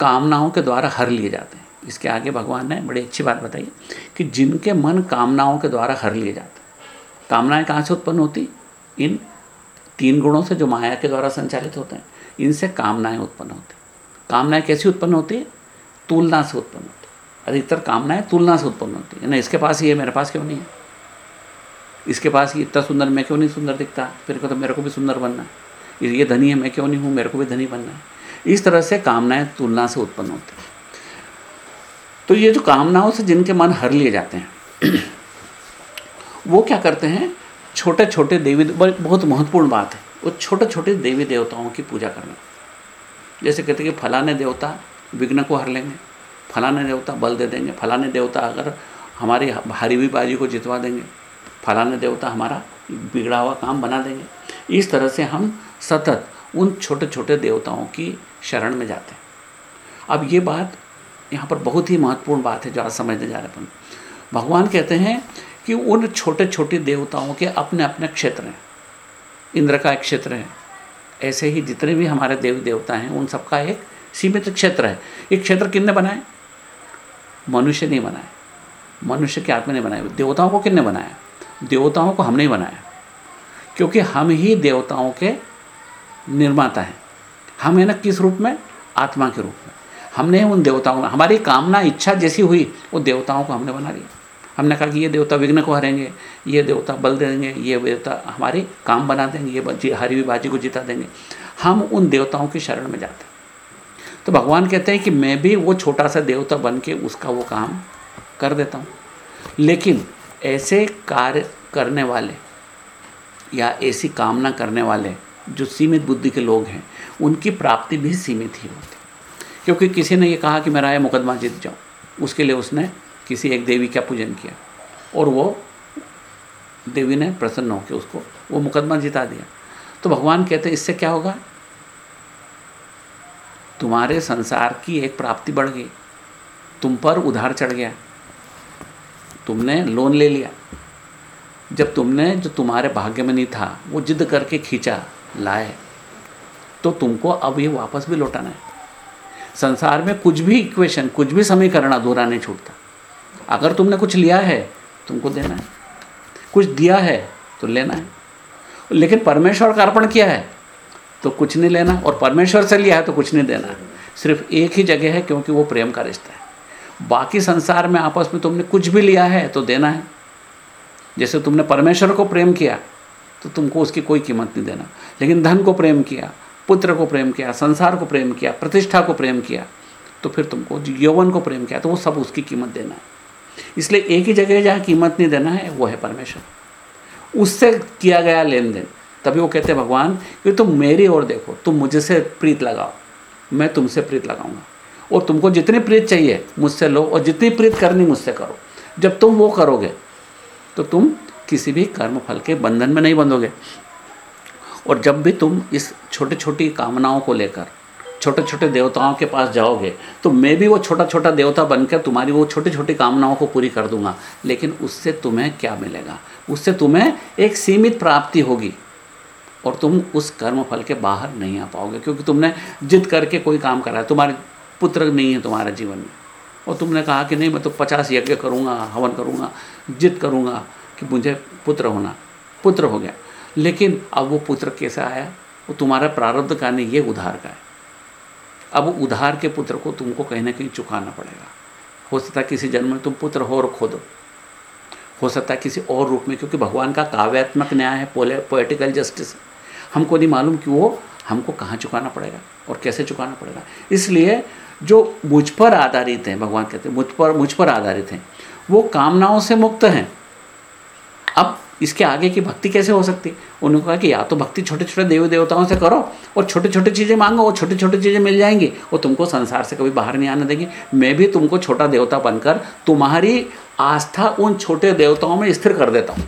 कामनाओं के द्वारा हर लिए जाते हैं, इसके आगे भगवान ने बड़ी अच्छी बात बताई कि जिनके मन कामनाओं के द्वारा हर लिए जाते हैं। कामनाएँ कहाँ से उत्पन्न होती? इन तीन गुणों से जो माया के द्वारा संचालित होते हैं, इनसे कामनाएँ उत्पन्न होती कामनाएँ कैसी उत्पन्न होती है? तुलना से उत्पन्न होती अधिकतर कामनाएँ तुलना से उत्पन्न होती है। ना इसके पास ये मेरे पास क्यों नहीं है? इसके पास ये इतना सुंदर, मैं क्यों नहीं सुंदर दिखता? फिर तो मेरे को भी सुंदर बनना है। ये धनी है, मैं क्यों नहीं हूँ? मेरे को भी धनी बनना है। इस तरह से कामनाएँ तुलना से उत्पन्न होती हैं। तो ये जो कामनाओं से जिनके मन हर लिए जाते हैं, वो क्या करते हैं? छोटे छोटे देवी बहुत महत्वपूर्ण बात है। वो छोटे छोटे देवी देवताओं की पूजा करना। जैसे कहते हैं कि फलाने देवता विघ्न को हर लेंगे, फलाने देवता बल दे देंगे, फलाने देवता अगर हमारी हरीबी बाजी को जितवा देंगे, फलाने देवता हमारा बिगड़ा हुआ काम बना देंगे। इस तरह से हम सतत उन छोटे छोटे देवताओं की शरण में जाते हैं। अब ये बात यहाँ पर बहुत ही महत्वपूर्ण बात है जो आज समझने जा रहे अपन। भगवान कहते हैं कि उन छोटे छोटे देवताओं के अपने अपने क्षेत्र हैं। इंद्र का एक क्षेत्र है। ऐसे ही जितने भी हमारे देवी देवता हैं, उन सबका एक सीमित क्षेत्र है। एक क्षेत्र किन्ने बनाए? मनुष्य नहीं बनाए। मनुष्य के आत्मा ने बनाए। देवताओं को किन्ने बनाया? देवताओं को हमने ही बनाया। क्योंकि हम ही देवताओं के निर्माता हैं। हम है ना किस रूप में? आत्मा के रूप में। हमने उन देवताओं हमारी कामना, इच्छा जैसी हुई, वो देवताओं को हमने बना लिया। हमने कहा कि ये देवता विघ्न को हरेंगे, ये देवता बल देंगे, ये देवता हमारे काम बना देंगे, ये हरी बाजी को जिता देंगे। हम उन देवताओं की शरण में जाते हैं। तो भगवान कहते हैं कि मैं भी वो छोटा सा देवता बन के उसका वो काम कर देता हूँ। लेकिन ऐसे कार्य करने वाले या ऐसी कामना करने वाले जो सीमित बुद्धि के लोग हैं, उनकी प्राप्ति भी सीमित ही होती क्योंकि किसी ने ये कहा कि मेरा ये मुकदमा जीत जाऊँ, उसके लिए उसने किसी एक देवी का पूजन किया। और वो देवी ने प्रसन्न होकर उसको, वो मुकदमा जिता दिया। तो भगवान कहते इससे क्या होगा? तुम्हारे संसार की एक प्राप्ति बढ़ गई। तुम पर उधार चढ़ गया। तुमने लोन ले लिया। जब तुमने, जो तुम्हारे भाग्य में नहीं था, वो जिद करके खींचा, लाए तो तुमको अब ये वापस भी लौटाना है। संसार में कुछ भी इक्वेशन कुछ भी समीकरण अधूरा नहीं छूटता। अगर तुमने कुछ लिया है, तुमको देना है। कुछ दिया है तो लेना है। लेकिन परमेश्वर का अर्पण किया है तो कुछ नहीं लेना। और परमेश्वर से लिया है तो कुछ नहीं देना। सिर्फ़ एक ही जगह है, क्योंकि वो प्रेम का रिश्ता है। बाकी संसार में आपस में तुमने कुछ भी लिया है तो देना है। जैसे तुमने परमेश्वर को प्रेम किया तो तुमको उसकी कोई कीमत नहीं देना। लेकिन धन को प्रेम किया, पुत्र को प्रेम किया, संसार को प्रेम किया, प्रतिष्ठा को प्रेम किया तो फिर तुमको यौवन को प्रेम किया तो वो सब उसकी कीमत देना है। इसलिए एक ही जगह जहाँ कीमत नहीं देना है, वो है परमेश्वर। उससे किया गया लेन देन तभी वो कहते हैं, भगवान कि तुम मेरी ओर देखो, तुम मुझसे प्रीत लगाओ, मैं तुमसे प्रीत लगाऊँगा। और तुमको जितनी प्रीत चाहिए मुझसे लो, और जितनी प्रीत करनी मुझसे करो। जब तुम वो करोगे तो तुम किसी भी कर्म फल के बंधन में नहीं बंधोगे। और जब भी तुम इस छोटी छोटी कामनाओं को लेकर छोटे छोटे देवताओं के पास जाओगे तो मैं भी वो छोटा छोटा देवता बनकर तुम्हारी वो छोटी छोटी कामनाओं को पूरी कर दूँगा। लेकिन उससे तुम्हें क्या मिलेगा? उससे तुम्हें एक सीमित प्राप्ति होगी और तुम उस कर्म फल के बाहर नहीं आ पाओगे, क्योंकि तुमने जिद करके कोई काम करा है। तुम्हारे पुत्र नहीं है तुम्हारे जीवन में। और तुमने कहा कि नहीं, मैं तो पचास यज्ञ करूँगा, हवन करूँगा, जिद करूँगा कि मुझे पुत्र होना। पुत्र हो गया। लेकिन अब वो पुत्र कैसे आया? वो तुम्हारा प्रारब्ध का नहीं ये उधार का है। अब उधार के पुत्र को तुमको कहीं ना कहीं चुकाना पड़ेगा। हो सकता है किसी जन्म में तुम पुत्र हो और खो दो हो सकता है किसी और रूप में, क्योंकि भगवान का काव्यात्मक न्याय है पोएटिकल जस्टिस हमको नहीं मालूम कि वो हमको कहाँ चुकाना पड़ेगा और कैसे चुकाना पड़ेगा। इसलिए जो मुझ पर आधारित हैं, भगवान कहते हैं, मुझ पर मुझ पर आधारित हैं, वो कामनाओं से मुक्त हैं। अब इसके आगे की भक्ति कैसे हो सकती? उन्होंने कहा कि या तो भक्ति छोटे छोटे देवी देवताओं से करो और छोटे छोटे चीज़ें मांगो और छोटी छोटी चीज़ें मिल जाएँगी। वो तुमको संसार से कभी बाहर नहीं आने देंगी। मैं भी तुमको छोटा देवता बनकर तुम्हारी आस्था उन छोटे देवताओं में स्थिर कर देता हूँ।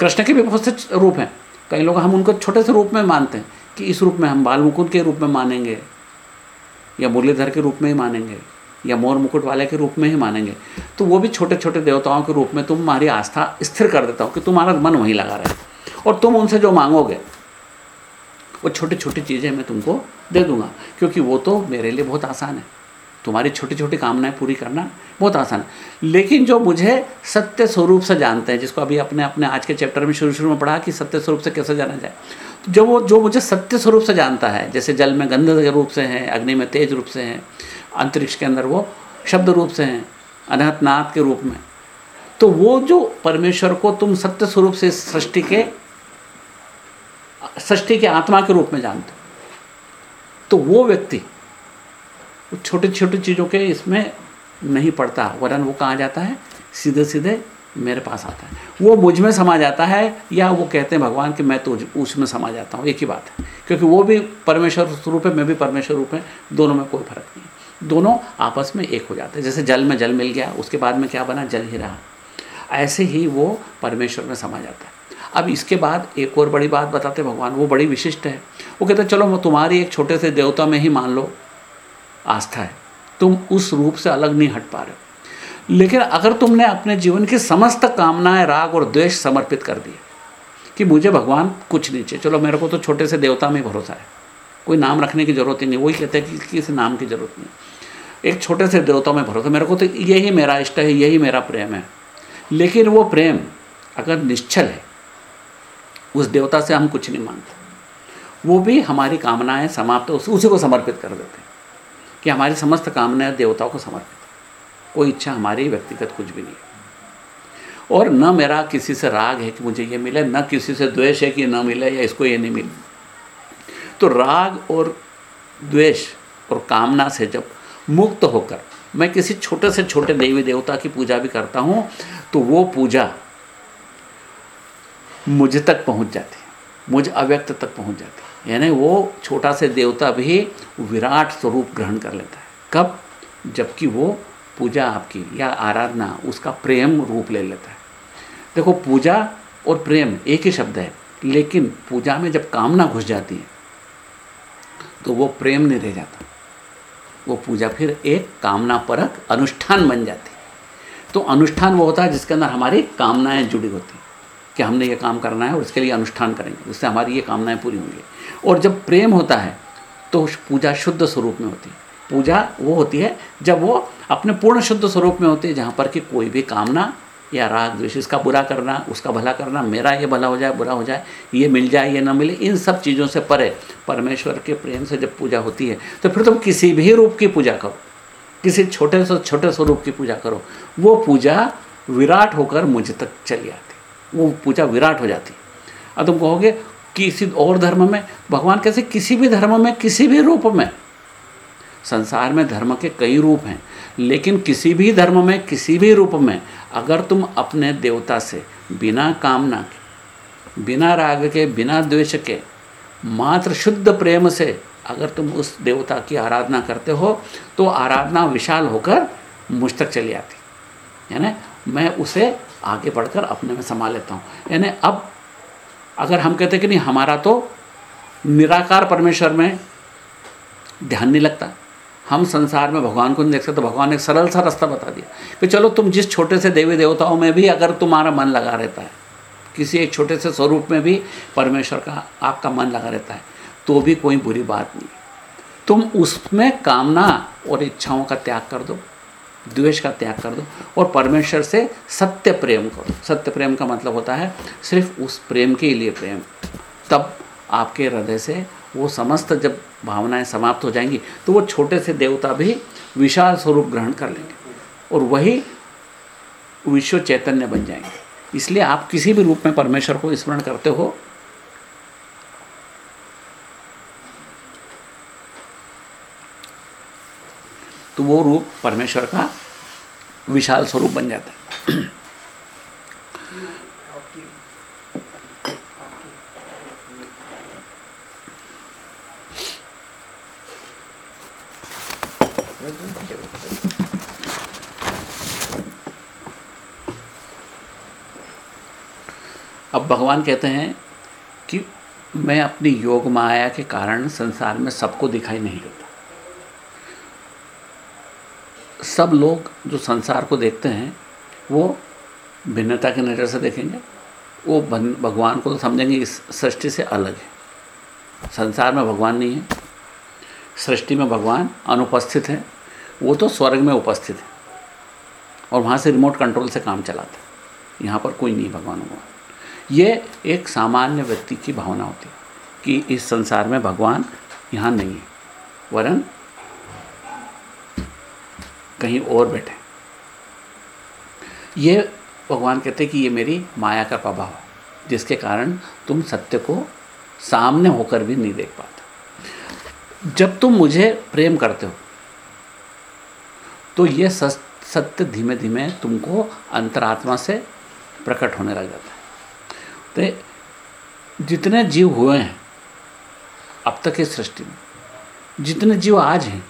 कृष्ण के भी बहुत से रूप हैं। कई लोग हम उनको छोटे से रूप में मानते हैं कि इस रूप में हम बाल मुकुंद के रूप में मानेंगे या मुरलीधर के रूप में ही मानेंगे। या मोर मुकुट वाले के रूप में ही मानेंगे। तो वो भी छोटे छोटे देवताओं के रूप में तुम्हारी आस्था स्थिर कर देता हूँ कि तुम्हारा मन वहीं लगा रहे। और तुम उनसे जो मांगोगे, वो छोटी छोटी चीज़ें मैं तुमको दे दूँगा, क्योंकि वो तो मेरे लिए बहुत आसान है। तुम्हारी छोटी छोटी कामनाएँ पूरी करना बहुत आसान है। लेकिन जो मुझे सत्य स्वरूप से जानते हैं, जिसको अभी अपने अपने आज के चैप्टर में शुरू शुरू में पढ़ा कि सत्य स्वरूप से कैसे जाना जाए, जो वो, जो मुझे सत्य स्वरूप से जानता है, जैसे जल में गंध रूप से हैं, अग्नि में तेज रूप से हैं अंतरिक्ष के अंदर वो शब्द रूप से हैं अनहतनाथ के रूप में। तो वो जो परमेश्वर को तुम सत्य स्वरूप से सृष्टि के सृष्टि के आत्मा के रूप में जानते हो तो वो व्यक्ति छोटी छोटी चीज़ों के इसमें नहीं पड़ता। वरन वो कहाँ जाता है? सीधे सीधे मेरे पास आता है। वो मुझमें समा जाता है, या वो कहते हैं भगवान कि मैं तो उसमें समा जाता हूँ। एक ही बात है, क्योंकि वो भी परमेश्वर स्वरूप है, मैं भी परमेश्वर रूप है, दोनों में कोई फ़र्क नहीं दोनों आपस में एक हो जाते हैं। जैसे जल में जल मिल गया, उसके बाद में क्या बना? जल ही रहा। ऐसे ही वो परमेश्वर में समा जाता है। अब इसके बाद एक और बड़ी बात बताते भगवान वो बड़ी विशिष्ट है। वो कहते चलो, मैं तुम्हारी एक छोटे से देवता में ही मान लो। आस्था है। तुम उस रूप से अलग नहीं हट पा रहे लेकिन अगर तुमने अपने जीवन की समस्त कामनाएँ, राग और द्वेष समर्पित कर दिए, कि मुझे भगवान कुछ नहीं चाहिए। चलो, मेरे को तो छोटे से देवता में भरोसा है। कोई नाम रखने की ज़रूरत ही नहीं, वही कहते हैं कि किसी नाम की ज़रूरत नहीं। एक छोटे से देवता में भरोसा, मेरे को तो यही मेरा इष्ट है, यही मेरा प्रेम है। लेकिन वो प्रेम अगर निश्चल है, उस देवता से हम कुछ नहीं मांगते वो भी हमारी कामनाएँ समाप्त, उसी को समर्पित कर देते हैं कि हमारी समस्त कामनाएँ देवताओं को समर्पित कोई इच्छा हमारी व्यक्तिगत कुछ भी नहीं है। और न मेरा किसी से राग है कि मुझे ये मिले, न किसी से द्वेष है कि न मिले या इसको ये नहीं मिले। तो राग और द्वेष और कामना से जब मुक्त होकर मैं किसी छोटे से छोटे देवी देवता की पूजा भी करता हूँ तो वो पूजा मुझ तक पहुँच जाती है, मुझ अव्यक्त तक पहुँच जाती है। यानी वो छोटा से देवता भी विराट स्वरूप ग्रहण कर लेता है। कब? जबकि वो पूजा आपकी या आराधना, उसका प्रेम रूप ले लेता है। देखो, पूजा और प्रेम एक ही शब्द है, लेकिन पूजा में जब कामना घुस जाती है तो वो प्रेम नहीं रह जाता। वो पूजा फिर एक कामना परक अनुष्ठान बन जाती। तो अनुष्ठान वो होता है जिसके अंदर हमारी कामनाएँ जुड़ी होती। कि हमने ये काम करना है और इसके लिए अनुष्ठान करेंगे। जिससे हमारी ये कामनाएँ पूरी होंगी। और जब प्रेम होता है तो पूजा शुद्ध स्वरूप में होती। है पूजा वो होती है जब वो अपने पूर्ण शुद्ध स्वरूप में होती है, जहाँ पर कि कोई भी कामना या राग द्वेष, इसका बुरा करना, उसका भला करना, मेरा ये भला हो जाए, बुरा हो जाए, ये मिल जाए, ये ना मिले, इन सब चीज़ों से परे परमेश्वर के प्रेम से जब पूजा होती है तो फिर तुम किसी भी रूप की पूजा करो। किसी छोटे से, छोटे स्वरूप की पूजा करो। वो पूजा विराट होकर मुझ तक चली आती। वो पूजा विराट हो जाती। अब तुम कहोगे, किसी और धर्म में? भगवान कैसे किसी भी धर्म में, किसी भी रूप में? संसार में धर्म के कई रूप हैं। लेकिन किसी भी धर्म में, किसी भी रूप में, अगर तुम अपने देवता से बिना कामना के, बिना राग के, बिना द्वेष के, मात्र शुद्ध प्रेम से अगर तुम उस देवता की आराधना करते हो तो आराधना विशाल होकर मुझ तक चली आती। यानी मैं उसे आगे बढ़कर अपने में समा लेता हूँ। यानी अब अगर हम कहते कि नहीं, हमारा तो निराकार परमेश्वर में ध्यान नहीं लगता। हम संसार में भगवान को नहीं देख सकते तो भगवान ने एक सरल सा रास्ता बता दिया कि चलो तुम जिस छोटे से देवी देवताओं में भी अगर तुम्हारा मन लगा रहता है, किसी एक छोटे से स्वरूप में भी परमेश्वर का, आपका मन लगा रहता है तो भी कोई बुरी बात नहीं। तुम उसमें कामना और इच्छाओं का त्याग कर दो, द्वेष का त्याग कर दो और परमेश्वर से सत्य प्रेम करो। सत्य प्रेम का मतलब होता है सिर्फ़ उस प्रेम के लिए प्रेम। तब आपके हृदय से वो समस्त जब भावनाएँ समाप्त हो जाएँगी तो वो छोटे से देवता भी विशाल स्वरूप ग्रहण कर लेंगे और वही विश्व चैतन्य बन जाएँगे। इसलिए आप किसी भी रूप में परमेश्वर को स्मरण करते हो। तो वो रूप परमेश्वर का विशाल स्वरूप बन जाता है। अब भगवान कहते हैं कि मैं अपनी योग माया के कारण संसार में सबको दिखाई नहीं देता। सब लोग जो संसार को देखते हैं, वो भिन्नता की नज़र से देखेंगे। वो भगवान को तो समझेंगे इस सृष्टि से अलग है। संसार में भगवान नहीं है। सृष्टि में भगवान अनुपस्थित है। वो तो स्वर्ग में उपस्थित है और वहाँ से रिमोट कंट्रोल से काम चलाता है। यहाँ पर कोई नहीं भगवान भगवान। ये एक सामान्य व्यक्ति की भावना होती है कि इस संसार में भगवान यहाँ नहीं है। वरन कहीं और बैठे। ये भगवान कहते हैं कि ये मेरी माया का प्रभाव है, जिसके कारण तुम सत्य को सामने होकर भी नहीं देख पाते। जब तुम मुझे प्रेम करते हो तो ये सत्य धीमे धीमे तुमको अंतरात्मा से प्रकट होने लग जाता है। तो जितने जीव हुए हैं, अब तक इस सृष्टि में, जितने जीव आज हैं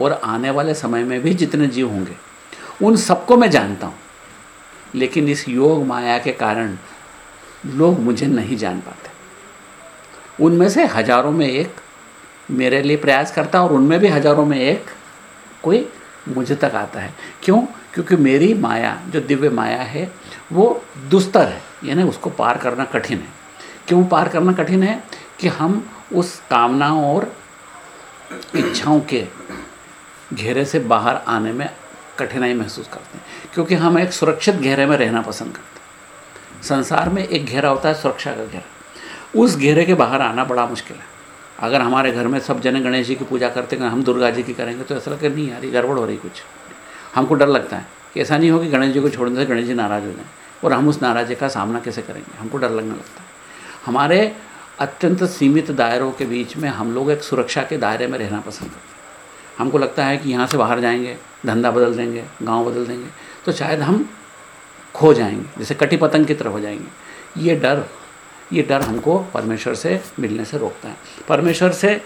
और आने वाले समय में भी जितने जीव होंगे, उन सबको मैं जानता हूँ। लेकिन इस योग माया के कारण लोग मुझे नहीं जान पाते। उनमें से हज़ारों में एक मेरे लिए प्रयास करता और उनमें भी हज़ारों में एक कोई मुझे तक आता है। क्यों? क्योंकि मेरी माया, जो दिव्य माया है वो दुस्तर है, यानी उसको पार करना कठिन है। क्यों पार करना कठिन है? कि हम उस कामनाओं और इच्छाओं के घेरे से बाहर आने में कठिनाई महसूस करते हैं। क्योंकि हम एक सुरक्षित घेरे में रहना पसंद करते हैं। संसार में एक घेरा होता है, सुरक्षा का घेरा। उस घेरे के बाहर आना बड़ा मुश्किल है। अगर हमारे घर में सब जने गणेश जी की पूजा करते हैं हम दुर्गा जी की करेंगे तो ऐसा लगता नहीं यार, ये गड़बड़ हो रही कुछ। हमको डर लगता है। कि ऐसा नहीं हो कि गणेश जी को छोड़ने से गणेश जी नाराज़ हो जाए। और हम उस नाराज़ी का सामना कैसे करेंगे? हमको डर लगने लगता है। हमारे अत्यंत सीमित दायरों के बीच में हम लोग एक सुरक्षा के दायरे में रहना पसंद करते हैं। हमको लगता है कि यहाँ से बाहर जाएँगे, धंधा बदल देंगे, गाँव बदल देंगे तो शायद हम खो जाएँगे, जैसे कटी पतंग की तरफ़ हो जाएँगे। ये डर ये डर हमको परमेश्वर से मिलने से रोकता है। परमेश्वर से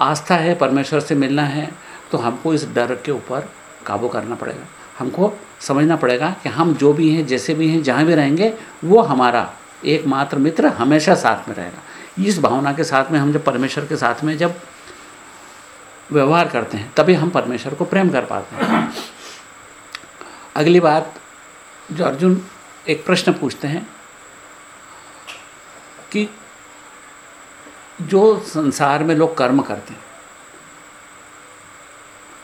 आस्था है, परमेश्वर से मिलना है तो हमको इस डर के ऊपर काबू करना पड़ेगा। हमको समझना पड़ेगा कि हम जो भी हैं, जैसे भी हैं, जहाँ भी रहेंगे, वो हमारा एकमात्र मित्र हमेशा साथ में रहेगा। इस भावना के साथ में हम जब परमेश्वर के साथ में जब व्यवहार करते हैं, तभी हम परमेश्वर को प्रेम कर पाते हैं। अगली बात, जो अर्जुन एक प्रश्न पूछते हैं कि जो संसार में लोग कर्म करते हैं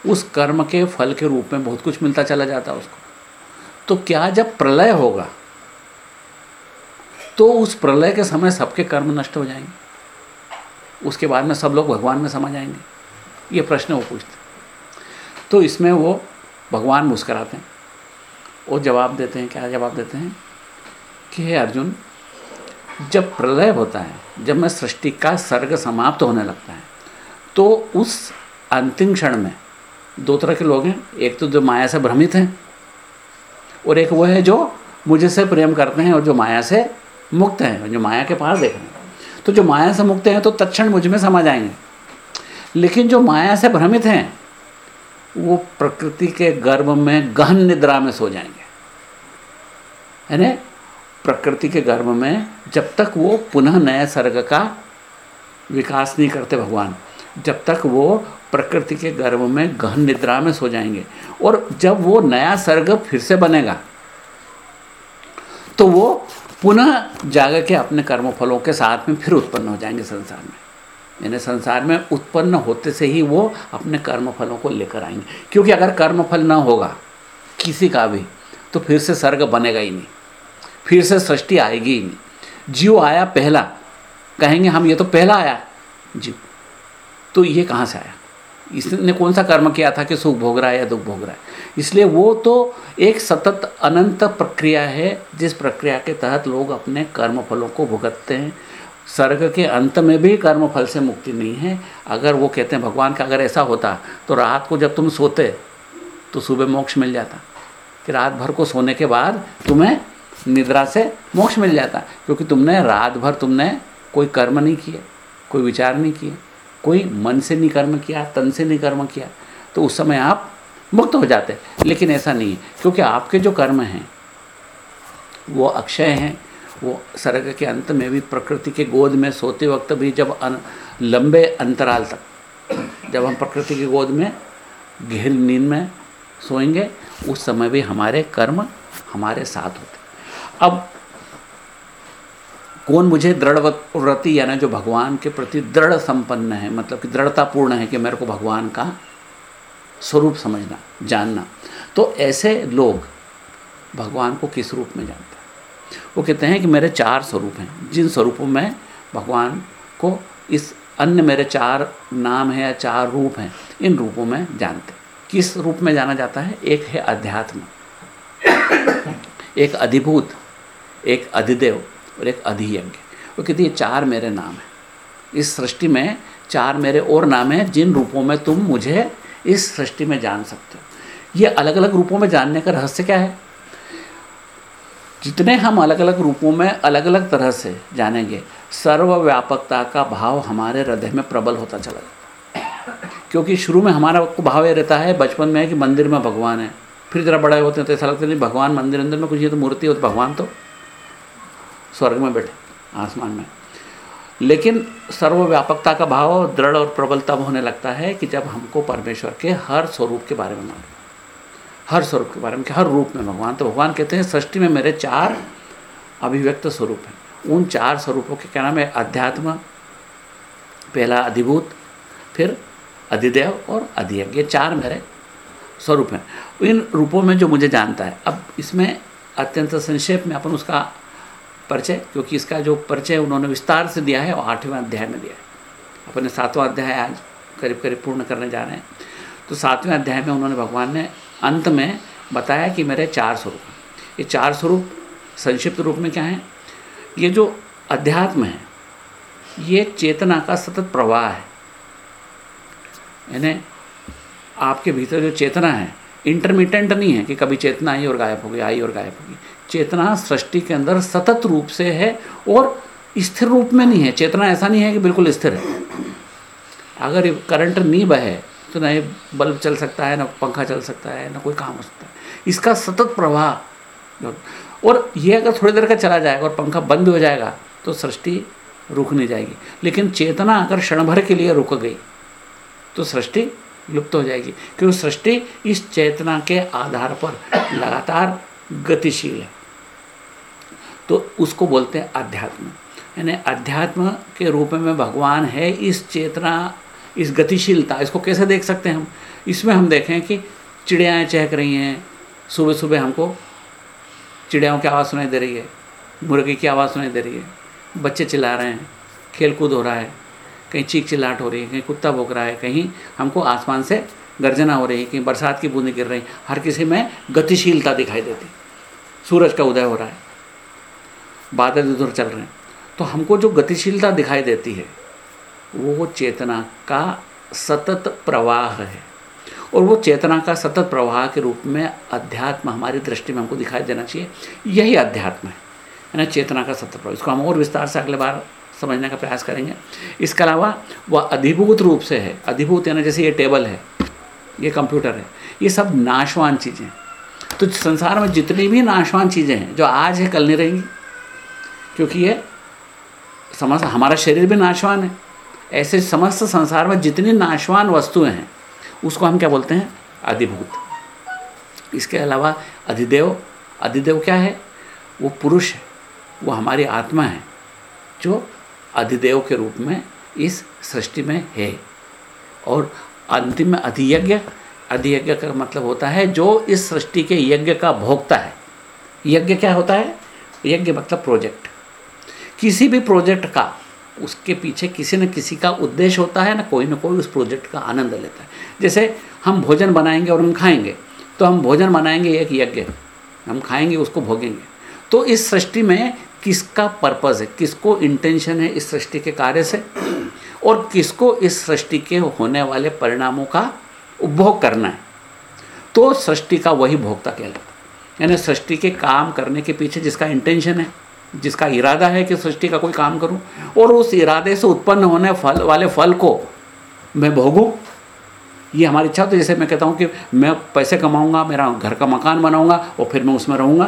उस कर्म के फल के रूप में बहुत कुछ मिलता चला जाता उसको। तो क्या जब प्रलय होगा तो उस प्रलय के समय सबके कर्म नष्ट हो जाएँगे। उसके बाद में सब लोग भगवान में समझ आएँगे ये प्रश्न वो पूछते। तो इसमें वो भगवान मुस्कराते हैं। और जवाब देते हैं, क्या जवाब देते हैं? कि हे अर्जुन, जब प्रलय होता है, जब मैं सृष्टि का सर्ग समाप्त होने लगता है तो उस अंतिम क्षण में दो तरह के लोग हैं। एक तो जो माया से भ्रमित हैं और एक वो है जो मुझे से प्रेम करते हैं और जो माया से मुक्त हैं जो माया के पास देख रहे हैं। तो जो माया से मुक्त हैं तो तत्ण मुझमें समझ आएँगे लेकिन जो माया से भ्रमित हैं, वो प्रकृति के गर्भ में गहन निद्रा में सो जाएँगे। है प्रकृति के गर्भ में जब तक वो पुनः नए सर्ग का विकास नहीं करते भगवान, जब तक वो प्रकृति के गर्भ में गहन निद्रा में सो जाएँगे। और जब वो नया सर्ग फिर से बनेगा तो वो पुनः जाग के अपने कर्मफलों के साथ में फिर उत्पन्न हो जाएँगे संसार में। यानी संसार में उत्पन्न होते से ही वो अपने कर्मफलों को लेकर आएँगे। क्योंकि अगर कर्मफल ना होगा किसी का भी तो फिर से सर्ग बनेगा ही नहीं। फिर से सृष्टि आएगी ही नहीं। जीव आया पहला, कहेंगे हम, ये तो पहला आया। जीव तो ये कहाँ से आया? इसने कौन सा कर्म किया था कि सुख भोग रहा है या दुख भोग रहा है? इसलिए वो तो एक सतत अनंत प्रक्रिया है, जिस प्रक्रिया के तहत लोग अपने कर्म फलों को भुगतते हैं। स्वर्ग के अंत में भी कर्म फल से मुक्ति नहीं है। अगर वो कहते हैं, भगवान का अगर ऐसा होता तो रात को जब तुम सोते तो सुबह मोक्ष मिल जाता। कि रात भर को सोने के बाद तुम्हें निद्रा से मोक्ष मिल जाता, क्योंकि तुमने रात भर तुमने कोई कर्म नहीं किए कोई विचार नहीं किए कोई मन से नहीं कर्म किया तन से नहीं कर्म किया तो उस समय आप मुक्त हो जाते हैं। लेकिन ऐसा नहीं है क्योंकि आपके जो कर्म हैं वो अक्षय हैं वो सर्ग के अंत में भी प्रकृति के गोद में सोते वक्त भी जब अन, लंबे अंतराल तक जब हम प्रकृति की गोद में गहरी नींद में सोएँगे उस समय भी हमारे कर्म हमारे साथ होते अब कौन मुझे दृढ़ व्रति यानी जो भगवान के प्रति दृढ़ संपन्न है? मतलब कि दृढ़तापूर्ण है कि मेरे को भगवान का स्वरूप समझना, जानना। तो ऐसे लोग भगवान को किस रूप में जानते हैं? वो कहते हैं कि मेरे चार स्वरूप हैं। जिन स्वरूपों में भगवान को इस अन्य मेरे चार नाम है या चार रूप हैं, इन रूपों में जानते किस रूप में जाना जाता है? एक है अध्यात्म, एक अधिभूत, एक अधिदेव और एक अधियज्ञ वो कहती है, चार मेरे नाम हैं। इस सृष्टि में चार मेरे और नाम हैं, जिन रूपों में तुम मुझे इस सृष्टि में जान सकते हो। ये अलग अलग रूपों में जानने का रहस्य क्या है? जितने हम अलग अलग रूपों में अलग अलग तरह से जानेंगे, सर्वव्यापकता का भाव हमारे हृदय में प्रबल होता चला जाता क्योंकि शुरू में हमारा भाव ये रहता है, बचपन में है कि मंदिर में भगवान है। फिर जरा बड़े होते हैं तो ऐसा लगता है नहीं, भगवान मंदिर अंदर में कुछ ये तो मूर्ति हो तो भगवान तो स्वर्ग में बैठे, आसमान में। लेकिन सर्वव्यापकता का भाव दृढ़ और प्रबल तब होने लगता है कि जब हमको परमेश्वर के हर स्वरूप के बारे में मालूम हर स्वरूप के बारे में हर रूप में भगवान तो भगवान कहते हैं, सृष्टि में मेरे चार अभिव्यक्त स्वरूप हैं। उन चार स्वरूपों के क्या नाम है? अध्यात्म, पहला अधिभूत, फिर अधिदेव और अधियज्ञ। ये चार मेरे स्वरूप हैं। इन रूपों में जो मुझे जानता है, अब इसमें अत्यंत संक्षेप में अपन उसका परिचय, क्योंकि इसका जो परिचय उन्होंने विस्तार से दिया है और आठवें अध्याय में दिया है। अपने सातवां अध्याय आज करीब करीब पूर्ण करने जा रहे हैं। तो सातवें अध्याय में उन्होंने भगवान ने अंत में बताया कि मेरे चार स्वरूप ये चार स्वरूप संक्षिप्त रूप में क्या है? ये जो अध्यात्म है, ये चेतना का सतत प्रवाह है। यानी आपके भीतर जो चेतना है इंटरमीडियंट नहीं है कि कभी चेतना आई और गायब होगी आई और गायब होगी चेतना सृष्टि के अंदर सतत रूप से है और स्थिर रूप में नहीं है। चेतना ऐसा नहीं है कि बिल्कुल स्थिर है। अगर करंट नहीं बहे तो ना बल्ब चल सकता है, ना पंखा चल सकता है, ना कोई काम हो सकता है। इसका सतत प्रवाह, और ये अगर थोड़ी देर का चला जाएगा और पंखा बंद हो जाएगा तो सृष्टि रुक नहीं जाएगी। लेकिन चेतना अगर क्षण भर के लिए रुक गई तो सृष्टि लुप्त हो जाएगी। क्योंकि सृष्टि इस चेतना के आधार पर लगातार गतिशील है। तो उसको बोलते हैं अध्यात्म। यानी अध्यात्म के रूप में भगवान है इस चेतना, इस गतिशीलता। इसको कैसे देख सकते हैं हम? इसमें हम देखें कि चिड़ियाएँ चहक रही हैं। सुबह सुबह हमको चिड़ियाओं की आवाज़ सुनाई दे रही है। मुर्गी की आवाज़ सुनाई दे रही है। बच्चे चिल्ला रहे हैं। खेल कूद हो रहा है। कहीं चीख चिल्लाट हो रही है, कहीं कुत्ता भोग रहा है, कहीं हमको आसमान से गर्जना हो रही है, कहीं बरसात की बूंदें गिर रही हर किसी में गतिशीलता दिखाई देती सूरज का उदय हो रहा है। बादल इधर चल रहे हैं। तो हमको जो गतिशीलता दिखाई देती है, वो चेतना का सतत प्रवाह है। और वो चेतना का सतत प्रवाह के रूप में अध्यात्म हमारी दृष्टि में हमको दिखाई देना चाहिए। यही अध्यात्म है ना? चेतना का सतत प्रवाह। इसको हम और विस्तार से अगले बार समझने का प्रयास करेंगे। इसके अलावा वह अधिभूत रूप से है। अधिभूत यानी जैसे ये टेबल है, ये कंप्यूटर है, ये सब नाशवान चीज़ें तो संसार में जितनी भी नाशवान चीज़ें हैं, जो आज है, कल नहीं रहेंगी, क्योंकि ये समस्त, हमारा शरीर भी नाशवान है। ऐसे समस्त संसार में जितनी नाशवान वस्तुएँ हैं, उसको हम क्या बोलते हैं? अधिभूत। इसके अलावा अधिदेव अधिदेव क्या है? वो पुरुष है, वो हमारी आत्मा है, जो अधिदेव के रूप में इस सृष्टि में है। और अंतिम अधियज्ञ अधियज्ञ का मतलब होता है जो इस सृष्टि के यज्ञ का भोगता है। यज्ञ क्या होता है? यज्ञ मतलब प्रोजेक्ट। किसी भी प्रोजेक्ट का, उसके पीछे किसी न किसी का उद्देश्य होता है, ना कोई ना कोई उस प्रोजेक्ट का आनंद लेता है। जैसे हम भोजन बनाएँगे और हम खाएँगे तो हम भोजन बनाएँगे एक यज्ञ, हम खाएँगे, उसको भोगेंगे। तो इस सृष्टि में किसका पर्पज़ है? किसको इंटेंशन है इस सृष्टि के कार्य से? और किसको इस सृष्टि के होने वाले परिणामों का उपभोग करना है? तो सृष्टि का वही भोक्ता कहलाता है। यानी सृष्टि के काम करने के पीछे जिसका इंटेंशन है, जिसका इरादा है कि सृष्टि का कोई काम करूँ, और उस इरादे से उत्पन्न होने फल, वाले फल को मैं भोगूं, ये हमारी इच्छा तो जैसे मैं कहता हूँ कि मैं पैसे कमाऊँगा, मेरा घर का मकान बनाऊँगा, और फिर मैं उसमें रहूँगा।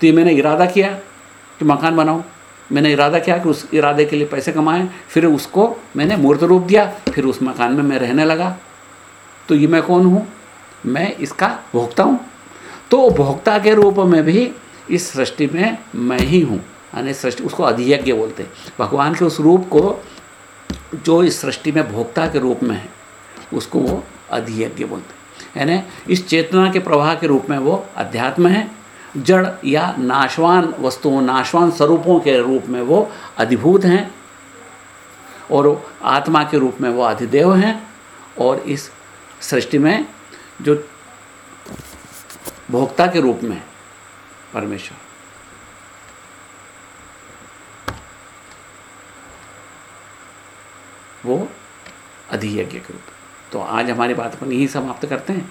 तो ये मैंने इरादा किया। कि मकान बनाऊँ। मैंने इरादा किया कि उस इरादे के लिए पैसे कमाएँ, फिर उसको मैंने मूर्त रूप दिया, फिर उस मकान में मैं रहने लगा। तो ये मैं कौन हूँ? मैं इसका भोक्ता हूँ। तो भोक्ता के रूप में भी इस सृष्टि में मैं ही हूँ। यानी सृष्टि, उसको अधियज्ञ बोलते हैं। भगवान के उस रूप को, जो इस सृष्टि में भोक्ता के रूप में है, उसको वो अधियज्ञ बोलते हैं। यानी इस चेतना के प्रवाह के रूप में वो अध्यात्म है। जड़ या नाशवान वस्तुओं, नाशवान स्वरूपों के रूप में वो अधिभूत हैं और आत्मा के रूप में वो अधिदेव हैं और इस सृष्टि में जो भोक्ता के रूप में परमेश्वर। वो अधियज्ञ के रूप तो आज हमारी बात को यही समाप्त करते हैं।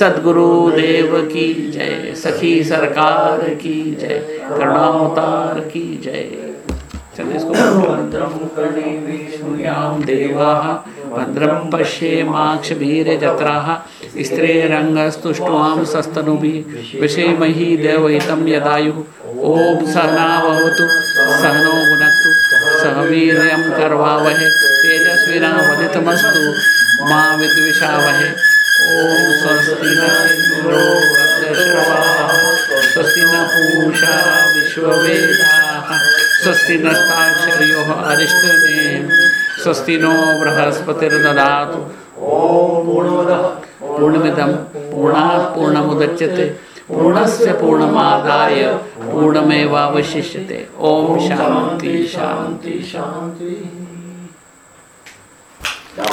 सदगुरु देव की जय। सखी सरकार की जय। करुणावतार की जय। चलिए इसको भद्रम कर्णेभ्याम देवाः। भद्रं पश्येमाक्षभिर्यजत्राः स्त्रीरङ्गस्तुष्ट्वां सस्तनुभिः। विषेमहि देवहितं यदायुः। ॐ सहनावतु सहनो भुनक्तु सह वीर्यं कर्वावहे तेजस्विनावदितमस्तु मा विद्विषावहे। ॐ स्वस्ति न वृद्धश्रवाः स्वस्ति न पूषा विश्ववेदाः। स्वस्ति नस्ताक्षर्योः अरिष्टनेम्। स्वस्ति नो बृहस्पतिर्ददातु ॐ पूर्णमदः पूर्णमिदं पूर्णात् पूर्णमुदच्यते। पूर्णस्य पूर्णमादाय पूर्णमेवावशिष्यते। ॐ शान्ति शान्ति शान्ति।